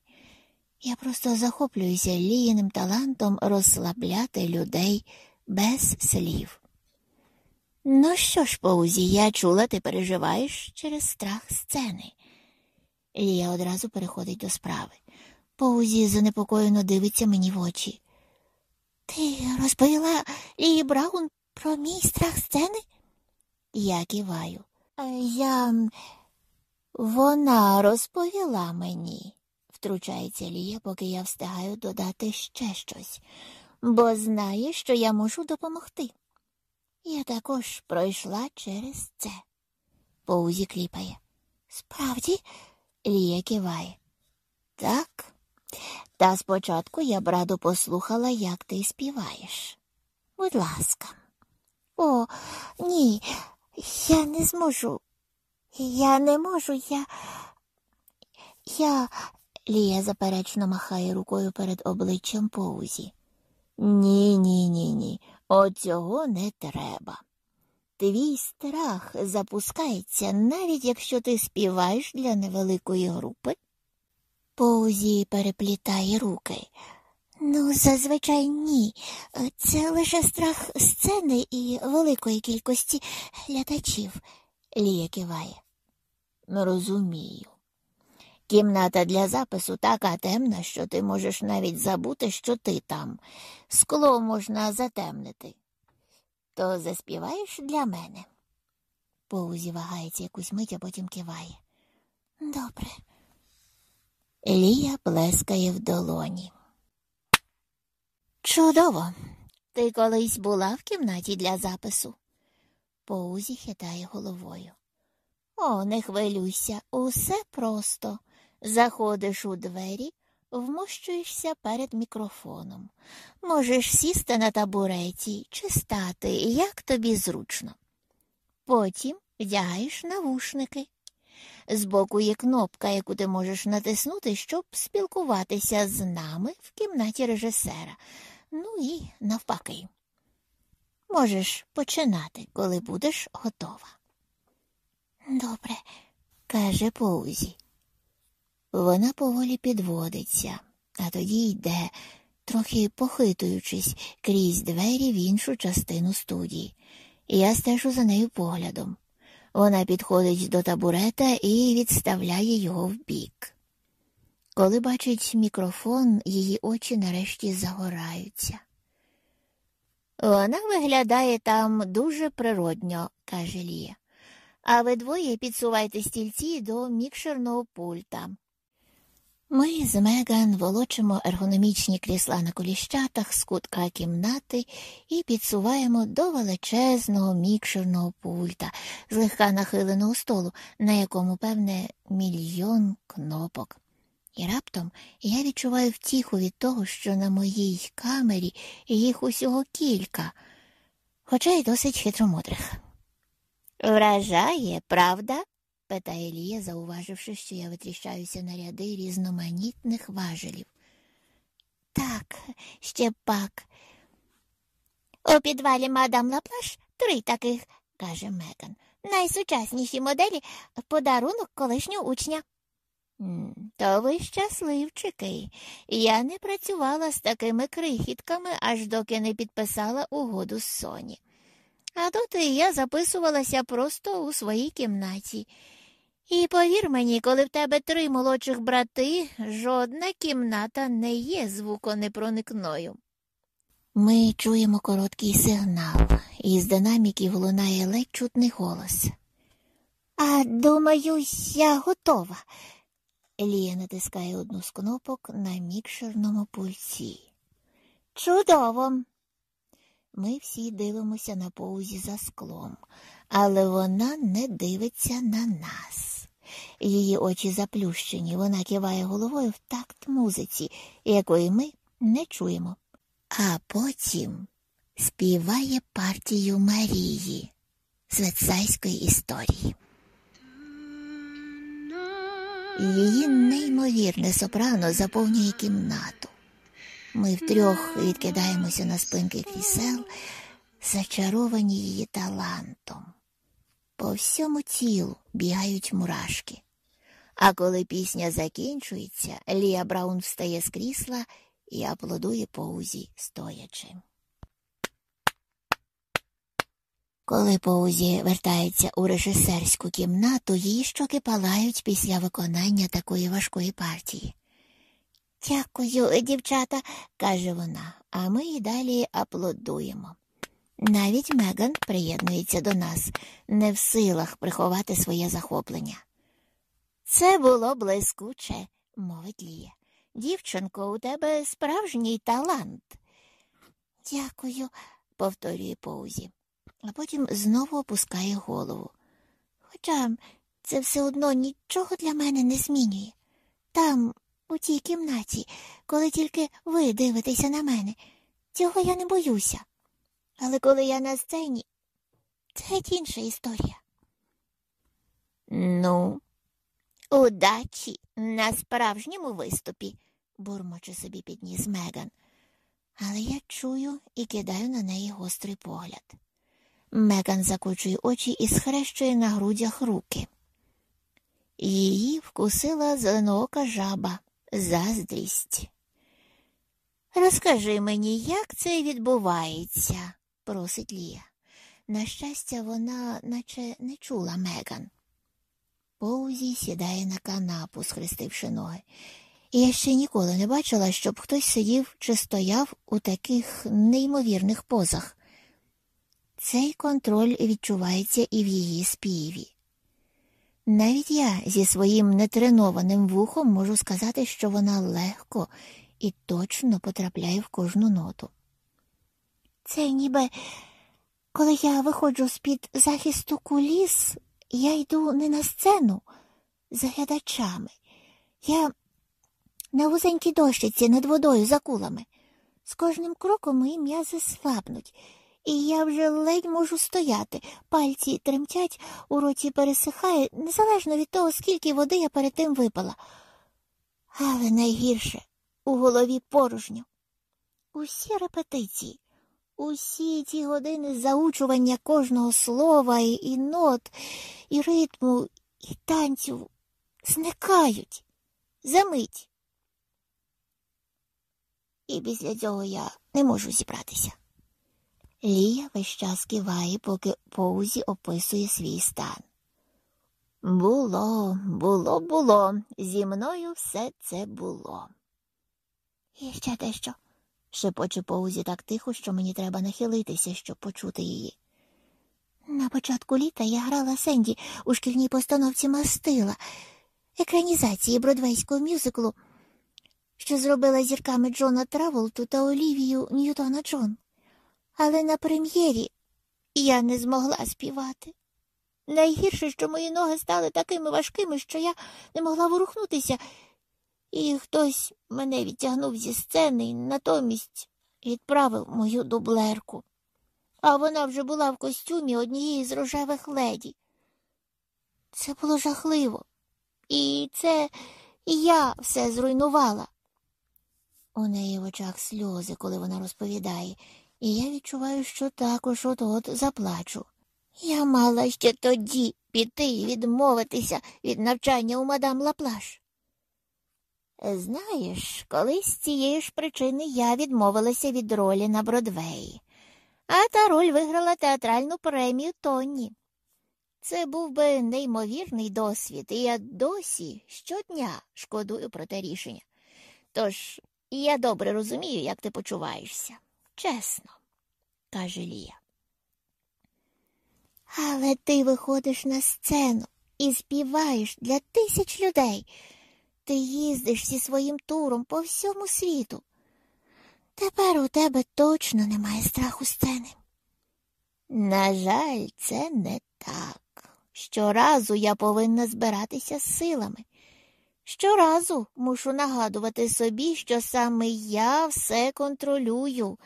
Я просто захоплююся ліїним талантом розслабляти людей без слів. Ну що ж, Поузі, я чула, ти переживаєш через страх сцени. Лія одразу переходить до справи. Поузі занепокоєно дивиться мені в очі. Ти розповіла Лії Браун про мій страх сцени? Я киваю. Я вона розповіла мені втручається Лія, поки я встигаю додати ще щось, бо знає, що я можу допомогти. Я також пройшла через це. Поузі кліпає. Справді, Лія киває. Так. Та спочатку я б радо послухала, як ти співаєш. Будь ласка. О, ні, я не зможу. Я не можу, я. Я Лія заперечно махає рукою перед обличчям поузі. Ні, ні, ні, ні. Оцього не треба. Твій страх запускається, навіть якщо ти співаєш для невеликої групи. Поузі переплітає руки. Ну, зазвичай ні. Це лише страх сцени і великої кількості глядачів, Лія киває. Розумію. Кімната для запису така темна, що ти можеш навіть забути, що ти там. Скло можна затемнити. То заспіваєш для мене? Поузі вагається якусь мить, а потім киває. Добре. Лія плескає в долоні. Чудово. Ти колись була в кімнаті для запису? Поузі хитає головою. О, не хвилюйся, усе просто. Заходиш у двері, вмощуєшся перед мікрофоном. Можеш сісти на табуреті чи стати, як тобі зручно. Потім вдягаєш навушники. Збоку є кнопка, яку ти можеш натиснути, щоб спілкуватися з нами в кімнаті режисера. Ну і навпаки. Можеш починати, коли будеш готова. Добре, каже Поузі. Вона поволі підводиться, а тоді йде, трохи похитуючись крізь двері в іншу частину студії. Я стежу за нею поглядом. Вона підходить до табурета і відставляє його вбік. Коли бачить мікрофон, її очі нарешті загораються. Вона виглядає там дуже природньо, каже Лія. А ви двоє підсувайте стільці до мікшерного пульта. Ми з Меган волочимо ергономічні крісла на коліщатах з кутка кімнати і підсуваємо до величезного мікшерного пульта, злегка нахиленого столу, на якому, певне, мільйон кнопок. І раптом я відчуваю втіху від того, що на моїй камері їх усього кілька, хоча й досить хитромудрих. Вражає, правда? Питає Лія, зауваживши, що я витріщаюся на ряди різноманітних важелів. Так, ще пак. У підвалі мадам Лаплаш три таких, каже Меган. Найсучасніші моделі подарунок колишнього учня. То ви щасливчики. Я не працювала з такими крихітками, аж доки не підписала угоду з Соні. А і я записувалася просто у своїй кімнаті. І повір мені, коли в тебе три молодших брати, жодна кімната не є звуконепроникною. Ми чуємо короткий сигнал, і з динаміків лунає ледь чутний голос. А думаю, я готова. Лія натискає одну з кнопок на мікшерному пульці. Чудово. Ми всі дивимося на поузі за склом, але вона не дивиться на нас. Її очі заплющені, вона киває головою в такт музиці, якої ми не чуємо. А потім співає партію Марії з Ветсайської історії. Її неймовірне сопрано заповнює кімнату. Ми втрьох відкидаємося на спинки крісел, зачаровані її талантом. По всьому тілу бігають мурашки. А коли пісня закінчується, Лія Браун встає з крісла і аплодує поузі стоячи. Коли Поузі вертається у режисерську кімнату, її щоки палають після виконання такої важкої партії. Дякую, дівчата, каже вона, а ми й далі аплодуємо. Навіть Меган приєднується до нас, не в силах приховати своє захоплення. Це було блискуче, мовить Лія. Дівчинко, у тебе справжній талант. Дякую, повторює Поузі а потім знову опускає голову. Хоча це все одно нічого для мене не змінює. Там, у тій кімнаті, коли тільки ви дивитеся на мене, цього я не боюся. Але коли я на сцені, це інша історія. Ну, удачі на справжньому виступі, бурмоче собі підніс Меган. Але я чую і кидаю на неї гострий погляд. Меган закочує очі і схрещує на грудях руки. Її вкусила зеленоока жаба, заздрість. Розкажи мені, як це відбувається, просить Лія. На щастя, вона наче не чула Меган. Поузі сідає на канапу, схрестивши ноги. І я ще ніколи не бачила, щоб хтось сидів чи стояв у таких неймовірних позах. Цей контроль відчувається і в її співі. Навіть я зі своїм нетренованим вухом можу сказати, що вона легко і точно потрапляє в кожну ноту. Це ніби коли я виходжу з під захисту куліс, я йду не на сцену за глядачами. Я на вузенькій дощиці над водою за кулами. З кожним кроком мої м'язи слабнуть і я вже ледь можу стояти. Пальці тремтять, у роті пересихає, незалежно від того, скільки води я перед тим випила. Але найгірше у голові порожньо. Усі репетиції, усі ті години заучування кожного слова і, і нот, і ритму, і танцю зникають за мить. І після цього я не можу зібратися. Лія весь час киває, поки Поузі описує свій стан. Було, було, було. Зі мною все це було. І ще дещо, шепоче Поузі так тихо, що мені треба нахилитися, щоб почути її. На початку літа я грала Сенді у шкільній постановці мастила, екранізації бродвейського мюзиклу, що зробила зірками Джона Траволту та Олівію Ньютона Джон але на прем'єрі я не змогла співати. Найгірше, що мої ноги стали такими важкими, що я не могла ворухнутися, і хтось мене відтягнув зі сцени і натомість відправив мою дублерку. А вона вже була в костюмі однієї з рожевих леді. Це було жахливо. І це я все зруйнувала. У неї в очах сльози, коли вона розповідає, і я відчуваю, що також от от заплачу. Я мала ще тоді піти і відмовитися від навчання у мадам Лаплаш. Знаєш, колись з цієї ж причини я відмовилася від ролі на Бродвеї, а та роль виграла театральну премію Тонні. Це був би неймовірний досвід, і я досі щодня шкодую про те рішення. Тож я добре розумію, як ти почуваєшся. Чесно, каже Лія. Але ти виходиш на сцену і співаєш для тисяч людей. Ти їздиш зі своїм туром по всьому світу. Тепер у тебе точно немає страху сцени. На жаль, це не так. Щоразу я повинна збиратися з силами. Щоразу мушу нагадувати собі, що саме я все контролюю,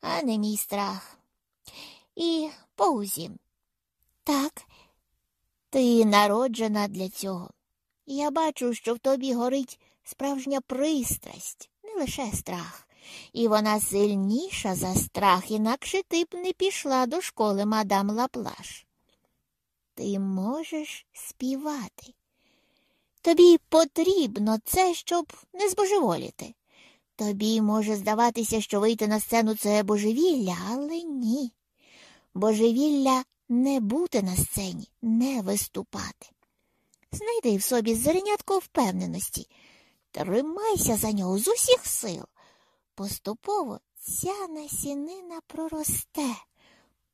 а не мій страх. І Поузі. Так, ти народжена для цього. Я бачу, що в тобі горить справжня пристрасть, не лише страх, і вона сильніша за страх, інакше ти б не пішла до школи мадам Лаплаш. Ти можеш співати. Тобі потрібно це, щоб не збожеволіти. Тобі може здаватися, що вийти на сцену це божевілля, але ні. Божевілля не бути на сцені, не виступати. Знайди в собі зернятко впевненості, тримайся за нього з усіх сил. Поступово ця насінина проросте.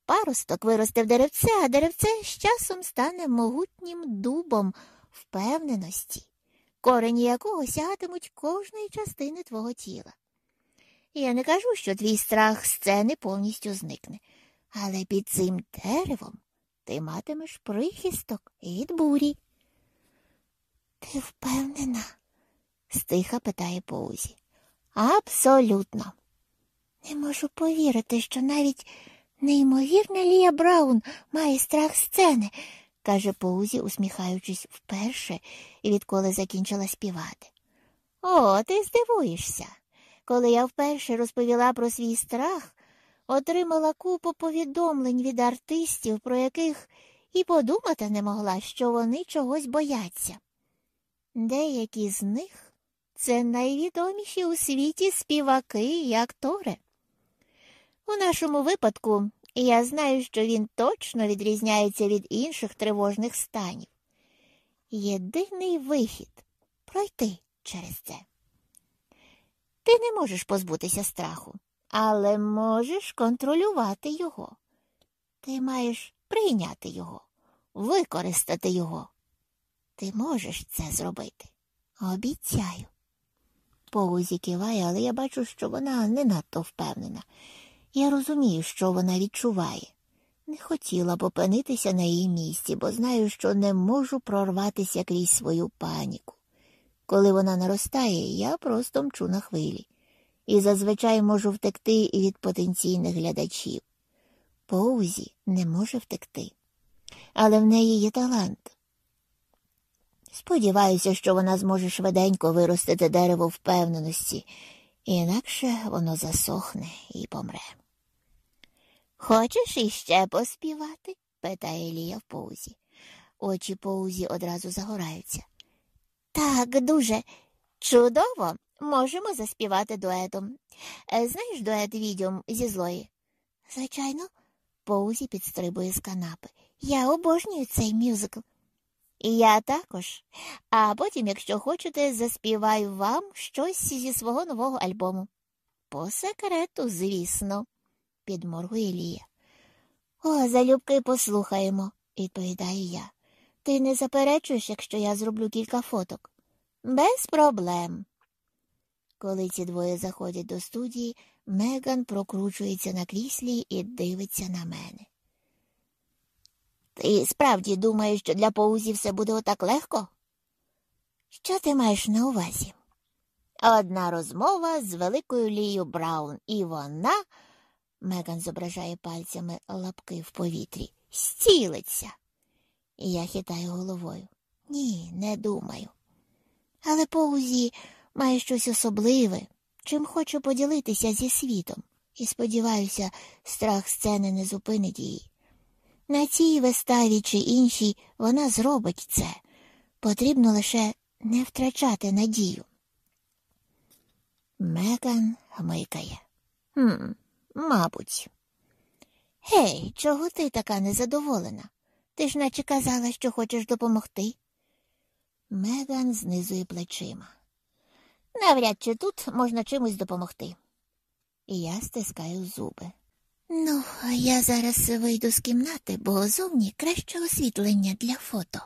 Паросток виросте в деревце, а деревце з часом стане могутнім дубом впевненості, корені якого сягатимуть кожної частини твого тіла. Я не кажу, що твій страх сцени повністю зникне, але під цим деревом ти матимеш прихисток від бурі. Ти впевнена? стиха питає Поузі. Абсолютно. Не можу повірити, що навіть неймовірна Лія Браун має страх сцени, каже Поузі, усміхаючись вперше відколи закінчила співати. О, ти здивуєшся. Коли я вперше розповіла про свій страх, отримала купу повідомлень від артистів, про яких і подумати не могла, що вони чогось бояться. Деякі з них це найвідоміші у світі співаки і актори. У нашому випадку я знаю, що він точно відрізняється від інших тривожних станів. Єдиний вихід пройти через це. Ти не можеш позбутися страху, але можеш контролювати його. Ти маєш прийняти його, використати його. Ти можеш це зробити. Обіцяю. Поузі киває, але я бачу, що вона не надто впевнена. Я розумію, що вона відчуває. Не хотіла б опинитися на її місці, бо знаю, що не можу прорватися крізь свою паніку. Коли вона наростає, я просто мчу на хвилі і зазвичай можу втекти і від потенційних глядачів. Поузі не може втекти, але в неї є талант. Сподіваюся, що вона зможе швиденько виростити дерево впевненості, інакше воно засохне і помре. Хочеш іще поспівати? питає Лія в поузі. Очі поузі одразу загораються. Так, дуже чудово, можемо заспівати дуетом. Е, знаєш дует відьом зі злої? Звичайно, поузі підстрибує з канапи. Я обожнюю цей мюзикл. Я також. А потім, якщо хочете, заспіваю вам щось зі свого нового альбому. По секрету, звісно, підморгує Лія. О, залюбки послухаємо, відповідаю я. Ти не заперечуєш, якщо я зроблю кілька фоток? Без проблем. Коли ці двоє заходять до студії, Меган прокручується на кріслі і дивиться на мене. Ти справді думаєш, що для Поузі все буде отак легко? Що ти маєш на увазі? Одна розмова з великою Лією Браун, і вона, Меган зображає пальцями лапки в повітрі, стілиться. Я хитаю головою. Ні, не думаю. Але Поузі має щось особливе, чим хочу поділитися зі світом, і сподіваюся, страх сцени не зупинить її. На цій виставі чи іншій вона зробить це. Потрібно лише не втрачати надію. Меган гмикає. «Хм, Мабуть. Гей, чого ти така незадоволена? Ти ж наче казала, що хочеш допомогти. Меган знизує плечима. Навряд чи тут можна чимось допомогти. І я стискаю зуби. Ну, я зараз вийду з кімнати, бо зовні краще освітлення для фото.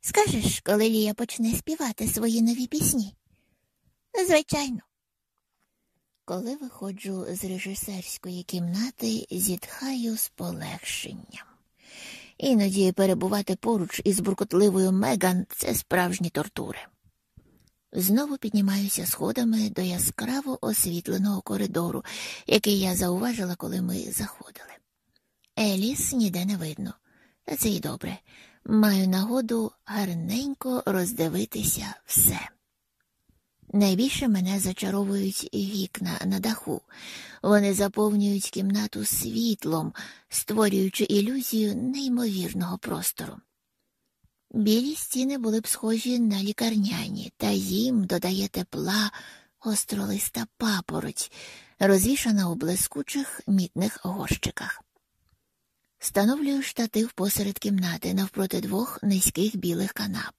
Скажеш, коли Лія почне співати свої нові пісні? Звичайно. Коли виходжу з режисерської кімнати, зітхаю з полегшенням. Іноді перебувати поруч із буркотливою Меган це справжні тортури. Знову піднімаюся сходами до яскраво освітленого коридору, який я зауважила, коли ми заходили. Еліс ніде не видно, та це й добре. Маю нагоду гарненько роздивитися все. Найбільше мене зачаровують вікна на даху. Вони заповнюють кімнату світлом, створюючи ілюзію неймовірного простору. Білі стіни були б схожі на лікарняні, та їм додає тепла гостролиста папороть, розвішана у блискучих мітних горщиках. Встановлюю штатив посеред кімнати навпроти двох низьких білих канап.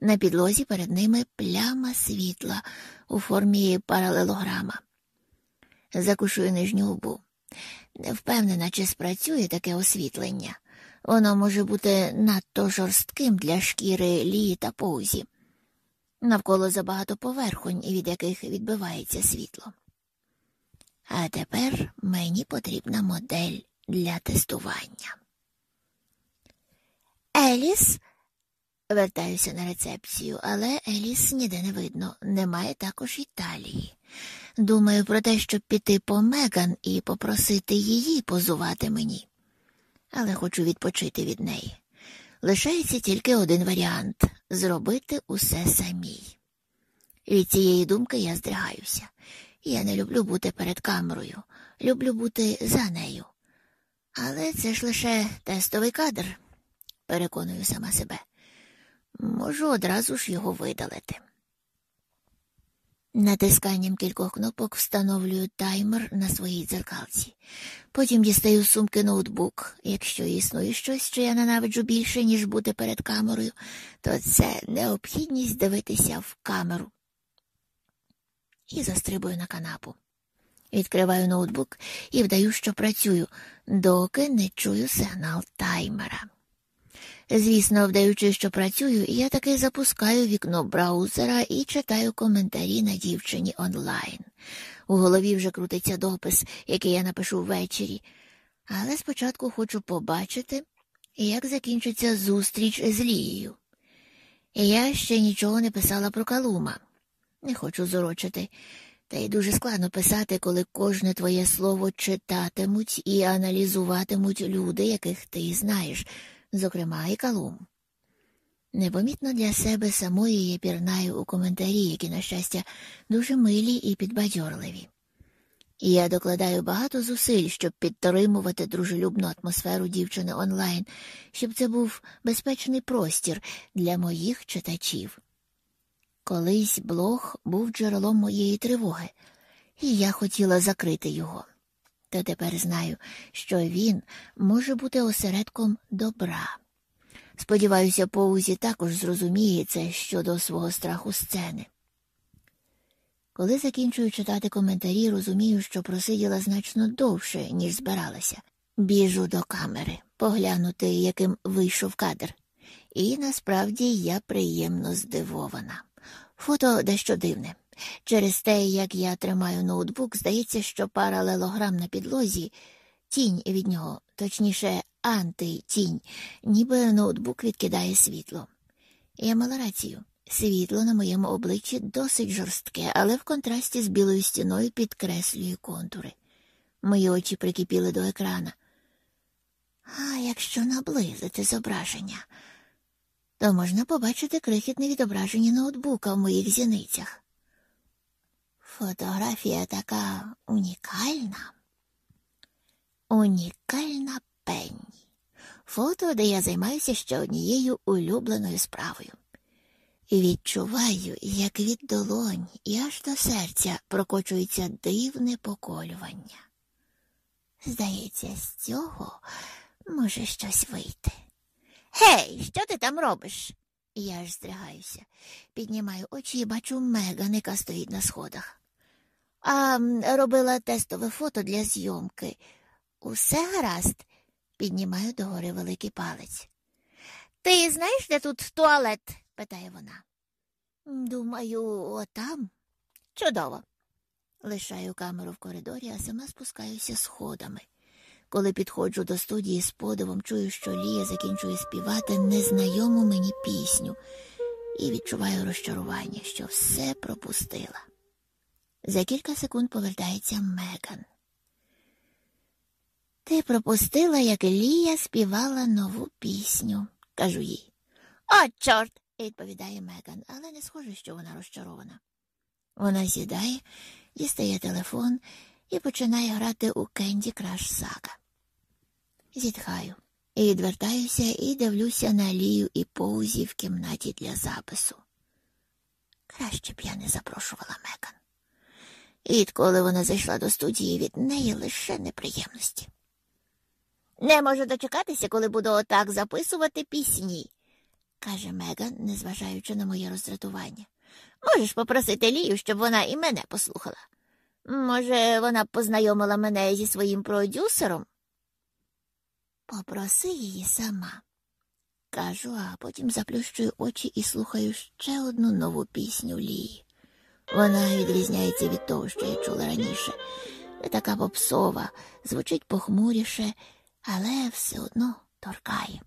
На підлозі перед ними пляма світла у формі паралелограма. Закушую нижню губу. Не впевнена, чи спрацює таке освітлення. Воно може бути надто жорстким для шкіри лії та поузі. Навколо забагато поверхонь, від яких відбивається світло. А тепер мені потрібна модель для тестування. Еліс. Вертаюся на рецепцію, але Еліс ніде не видно, немає також Італії. Думаю про те, щоб піти по Меган і попросити її позувати мені. Але хочу відпочити від неї. Лишається тільки один варіант зробити усе самій. Від цієї думки я здригаюся. Я не люблю бути перед камерою, люблю бути за нею. Але це ж лише тестовий кадр, переконую сама себе. Можу одразу ж його видалити. Натисканням кількох кнопок встановлюю таймер на своїй дзеркалці. Потім дістаю з сумки ноутбук. Якщо існує щось, що я ненавиджу більше, ніж бути перед камерою, то це необхідність дивитися в камеру. І застрибую на канапу. Відкриваю ноутбук і вдаю, що працюю, доки не чую сигнал таймера. Звісно, вдаючи, що працюю, я таки запускаю вікно браузера і читаю коментарі на дівчині онлайн. У голові вже крутиться допис, який я напишу ввечері. Але спочатку хочу побачити, як закінчиться зустріч з Лією. Я ще нічого не писала про Калума. Не хочу зорочити. Та й дуже складно писати, коли кожне твоє слово читатимуть і аналізуватимуть люди, яких ти знаєш зокрема і Калум. Непомітно для себе самої я пірнаю у коментарі, які, на щастя, дуже милі і підбадьорливі. І я докладаю багато зусиль, щоб підтримувати дружелюбну атмосферу дівчини онлайн, щоб це був безпечний простір для моїх читачів. Колись блог був джерелом моєї тривоги, і я хотіла закрити його. Та тепер знаю, що він може бути осередком добра. Сподіваюся, Поузі також зрозуміє це щодо свого страху сцени. Коли закінчую читати коментарі, розумію, що просиділа значно довше, ніж збиралася. Біжу до камери, поглянути, яким вийшов кадр. І насправді я приємно здивована. Фото дещо дивне. Через те, як я тримаю ноутбук, здається, що паралелограм на підлозі, тінь від нього, точніше, антитінь, ніби ноутбук відкидає світло. Я мала рацію. Світло на моєму обличчі досить жорстке, але в контрасті з білою стіною підкреслює контури. Мої очі прикипіли до екрана. А якщо наблизити зображення, то можна побачити крихітне відображення ноутбука в моїх зіницях. Фотографія така унікальна. Унікальна Пенні. Фото, де я займаюся ще однією улюбленою справою. І відчуваю, як від долонь і аж до серця прокочується дивне поколювання. Здається, з цього може щось вийти. Гей, що ти там робиш? Я ж здригаюся, піднімаю очі і бачу Меган, яка стоїть на сходах. А робила тестове фото для зйомки. Усе гаразд, піднімаю догори великий палець. Ти знаєш, де тут туалет? питає вона. Думаю, отам. Чудово. Лишаю камеру в коридорі, а сама спускаюся сходами. Коли підходжу до студії з подивом, чую, що Лія закінчує співати незнайому мені пісню, і відчуваю розчарування, що все пропустила. За кілька секунд повертається Меган. Ти пропустила, як Лія співала нову пісню, кажу їй. О, чорт, відповідає Меган, але не схоже, що вона розчарована. Вона сідає, дістає телефон і починає грати у Кенді Краш Сага. Зітхаю і відвертаюся і дивлюся на Лію і поузі в кімнаті для запису. Краще б я не запрошувала Меган. Відколи вона зайшла до студії, від неї лише неприємності. Не можу дочекатися, коли буду отак записувати пісні, каже Меган, незважаючи на моє роздратування. Можеш попросити Лію, щоб вона і мене послухала. Може, вона познайомила мене зі своїм продюсером? Попроси її сама, кажу, а потім заплющую очі і слухаю ще одну нову пісню Лії. Вона відрізняється від того, що я чула раніше. Така попсова, звучить похмуріше, але все одно торкає.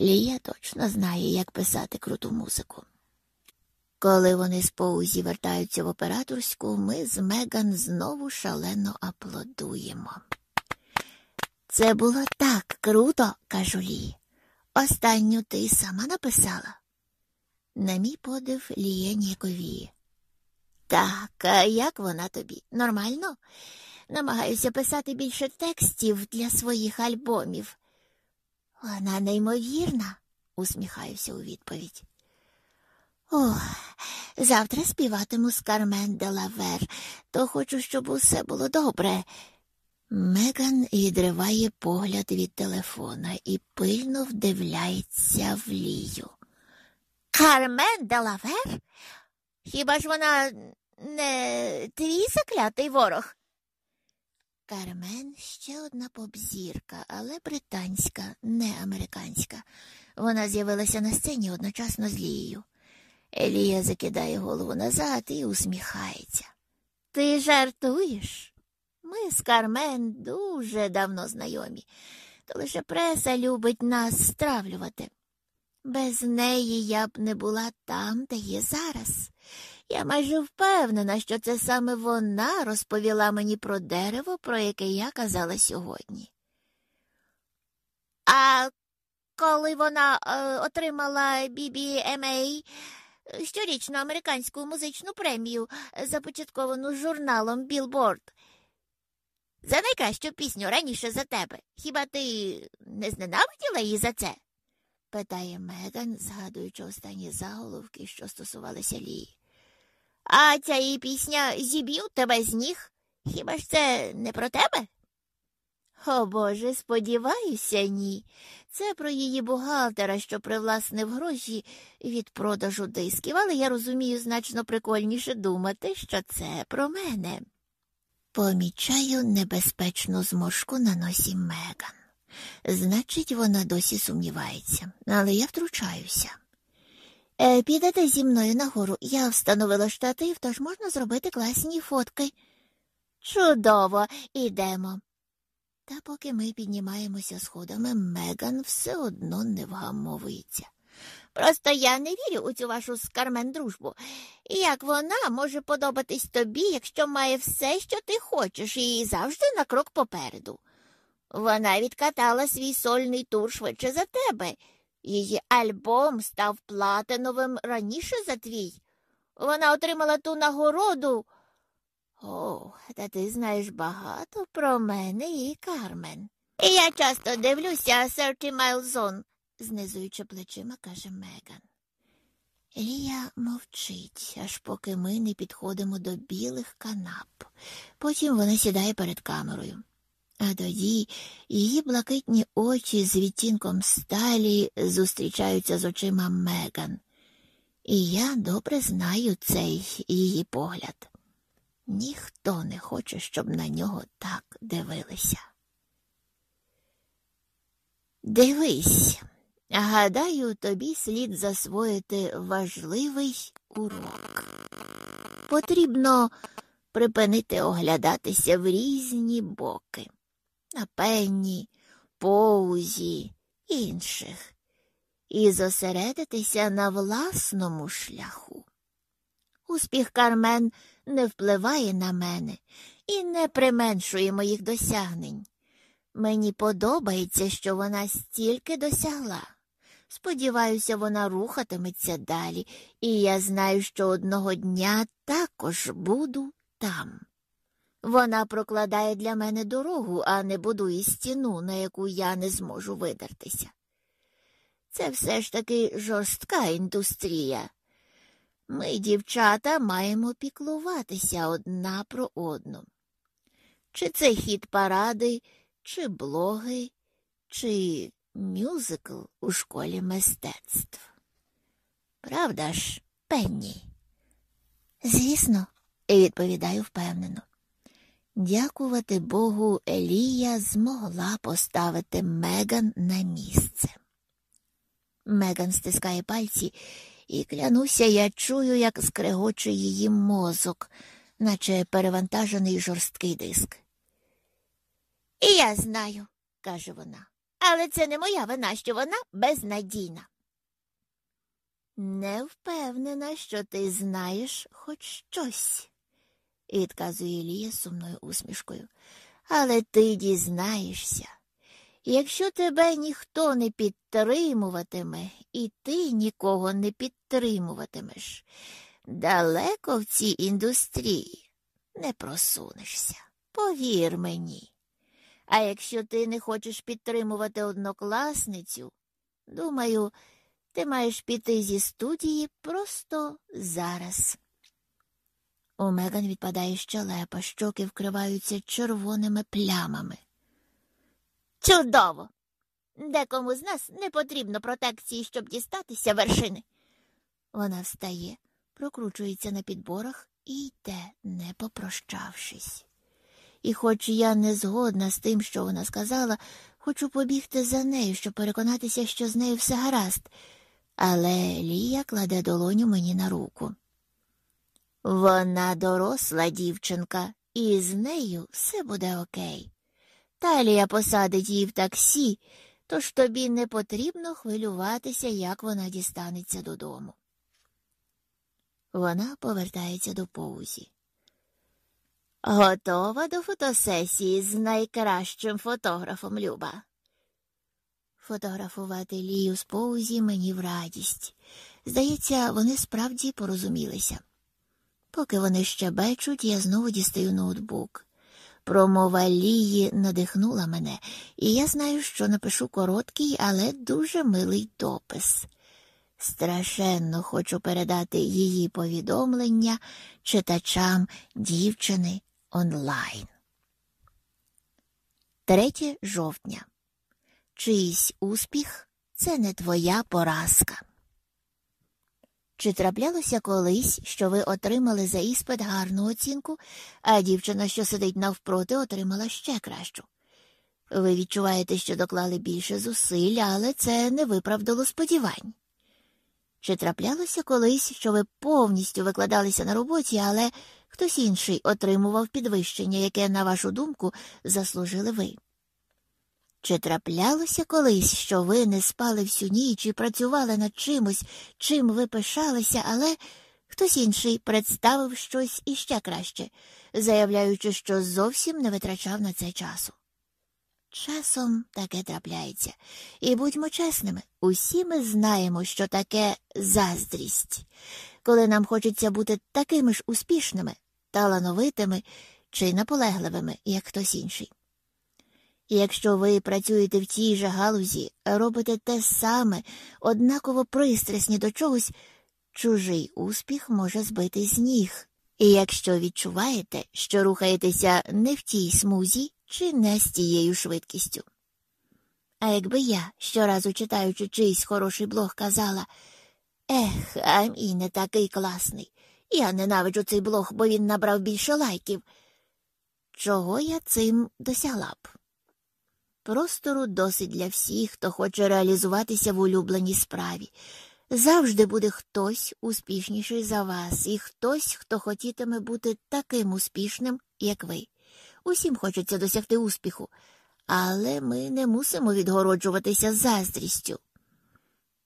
Лія точно знає, як писати круту музику. Коли вони з поузі вертаються в операторську, ми з Меган знову шалено аплодуємо. Це було так круто, кажу Лії. Останню ти сама написала. На мій подив Лія ніяковіє. Так, як вона тобі? Нормально? Намагаюся писати більше текстів для своїх альбомів. Вона неймовірна, усміхаюся у відповідь. Ох, завтра співатиму з Кармен де Лавер, то хочу, щоб усе було добре. Меган відриває погляд від телефона і пильно вдивляється в Лію. Кармен де Лавер? Хіба ж вона не твій заклятий ворог? Кармен ще одна попзірка, але британська, не американська. Вона з'явилася на сцені одночасно з Лією. Лія закидає голову назад і усміхається. Ти жартуєш? Ми з Кармен дуже давно знайомі, то лише преса любить нас стравлювати. Без неї я б не була там, де є зараз. Я майже впевнена, що це саме вона розповіла мені про дерево, про яке я казала сьогодні. А коли вона е, отримала BBMA, щорічну американську музичну премію, започатковану журналом Білборд, за найкращу пісню раніше за тебе. Хіба ти не зненавиділа її за це? питає Меган, згадуючи останні заголовки, що стосувалися Лії. А ця її пісня зіб'ю тебе з ніг. Хіба ж це не про тебе? О Боже, сподіваюся, ні. Це про її бухгалтера, що привласнив гроші від продажу дисків, але я розумію значно прикольніше думати, що це про мене. Помічаю небезпечну зморшку на носі Меган. Значить, вона досі сумнівається, але я втручаюся. Е, Підете зі мною нагору. Я встановила штатив, тож можна зробити класні фотки. Чудово, ідемо. Та поки ми піднімаємося сходами, Меган все одно не вгамовується. Просто я не вірю у цю вашу скармен дружбу. Як вона може подобатись тобі, якщо має все, що ти хочеш, і завжди на крок попереду. Вона відкатала свій сольний тур швидше за тебе. Її альбом став платиновим раніше за твій. Вона отримала ту нагороду. О, та ти знаєш багато про мене і Кармен. І я часто дивлюся «30 Mile Zone», знизуючи плечима, каже Меган. Лія мовчить, аж поки ми не підходимо до білих канап. Потім вона сідає перед камерою. А тоді її блакитні очі з відтінком сталі зустрічаються з очима Меган. І я добре знаю цей її погляд. Ніхто не хоче, щоб на нього так дивилися. Дивись, гадаю, тобі слід засвоїти важливий урок. Потрібно припинити оглядатися в різні боки, на пенні, поузі, інших, і зосередитися на власному шляху. Успіх Кармен не впливає на мене і не применшує моїх досягнень. Мені подобається, що вона стільки досягла. Сподіваюся, вона рухатиметься далі, і я знаю, що одного дня також буду там. Вона прокладає для мене дорогу, а не будує стіну, на яку я не зможу видертися. Це все ж таки жорстка індустрія. Ми, дівчата, маємо піклуватися одна про одну. Чи це хід паради, чи блоги, чи мюзикл у школі мистецтв. Правда ж, Пенні? Звісно, відповідаю впевнено. Дякувати Богу, Елія змогла поставити Меган на місце. Меган стискає пальці, і клянуся, я чую, як скрегоче її мозок, наче перевантажений жорсткий диск. І я знаю, каже вона, але це не моя вина, що вона безнадійна. Не впевнена, що ти знаєш хоч щось, відказує Лія сумною усмішкою. Але ти дізнаєшся. Якщо тебе ніхто не підтримуватиме, і ти нікого не підтримуватимеш, далеко в цій індустрії не просунешся. Повір мені. А якщо ти не хочеш підтримувати однокласницю, думаю, ти маєш піти зі студії просто зараз. У Меган відпадає щелепа, щоки вкриваються червоними плямами. Чудово! Декому з нас не потрібно протекції, щоб дістатися вершини. Вона встає, прокручується на підборах і йде, не попрощавшись. І, хоч я не згодна з тим, що вона сказала, хочу побігти за нею, щоб переконатися, що з нею все гаразд. Але Лія кладе долоню мені на руку. Вона доросла дівчинка, і з нею все буде окей. Талія посадить її в таксі, тож тобі не потрібно хвилюватися, як вона дістанеться додому. Вона повертається до поузі. Готова до фотосесії з найкращим фотографом Люба. Фотографувати Лію з поузі мені в радість. Здається, вони справді порозумілися. Поки вони ще бечуть, я знову дістаю ноутбук. Промова Лії надихнула мене, і я знаю, що напишу короткий, але дуже милий допис. Страшенно хочу передати її повідомлення читачам дівчини онлайн. 3 жовтня. Чийсь успіх це не твоя поразка. Чи траплялося колись, що ви отримали за іспит гарну оцінку, а дівчина, що сидить навпроти, отримала ще кращу? Ви відчуваєте, що доклали більше зусиль, але це не виправдало сподівань. Чи траплялося колись, що ви повністю викладалися на роботі, але хтось інший отримував підвищення, яке, на вашу думку, заслужили ви? Чи траплялося колись, що ви не спали всю ніч і працювали над чимось, чим ви пишалися, але хтось інший представив щось іще краще, заявляючи, що зовсім не витрачав на це часу? Часом таке трапляється. І будьмо чесними, усі ми знаємо, що таке заздрість, коли нам хочеться бути такими ж успішними, талановитими чи наполегливими, як хтось інший. Якщо ви працюєте в тій же галузі, робите те саме, однаково пристрасні до чогось, чужий успіх може збити з ніг. І якщо відчуваєте, що рухаєтеся не в тій смузі чи не з тією швидкістю. А якби я, щоразу читаючи чийсь хороший блог, казала Ех, а мій не такий класний. Я ненавиджу цей блог, бо він набрав більше лайків. Чого я цим досягла б? Простору досить для всіх, хто хоче реалізуватися в улюбленій справі. Завжди буде хтось успішніший за вас, і хтось, хто хотітиме бути таким успішним, як ви. Усім хочеться досягти успіху, але ми не мусимо відгороджуватися заздрістю.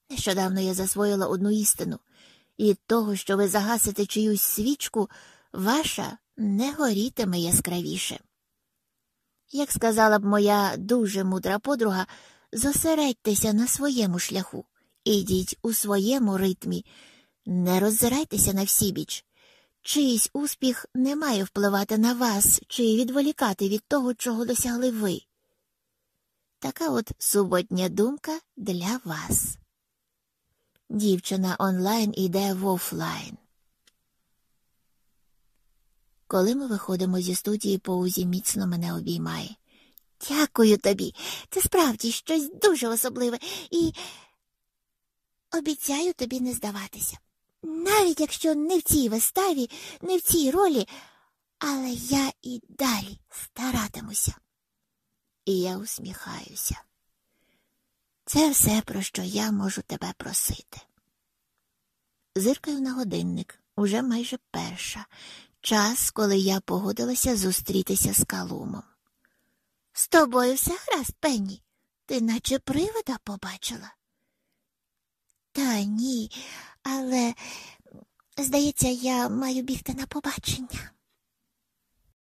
Нещодавно я засвоїла одну істину і того, що ви загасите чиюсь свічку, ваша не горітиме яскравіше. Як сказала б моя дуже мудра подруга, зосередьтеся на своєму шляху, ідіть у своєму ритмі, не роззирайтеся на всібіч. Чийсь успіх не має впливати на вас чи відволікати від того, чого досягли ви. Така от суботня думка для вас. Дівчина онлайн іде в офлайн. Коли ми виходимо зі студії, Поузі міцно мене обіймає. Дякую тобі. Це справді щось дуже особливе і обіцяю тобі не здаватися. Навіть якщо не в цій виставі, не в цій ролі, але я і далі старатимуся. І я усміхаюся. Це все, про що я можу тебе просити. Зиркаю на годинник уже майже перша, час, коли я погодилася зустрітися з Калумом. З тобою все гаразд, Пенні. Ти наче привида побачила. Та ні, але, здається, я маю бігти на побачення.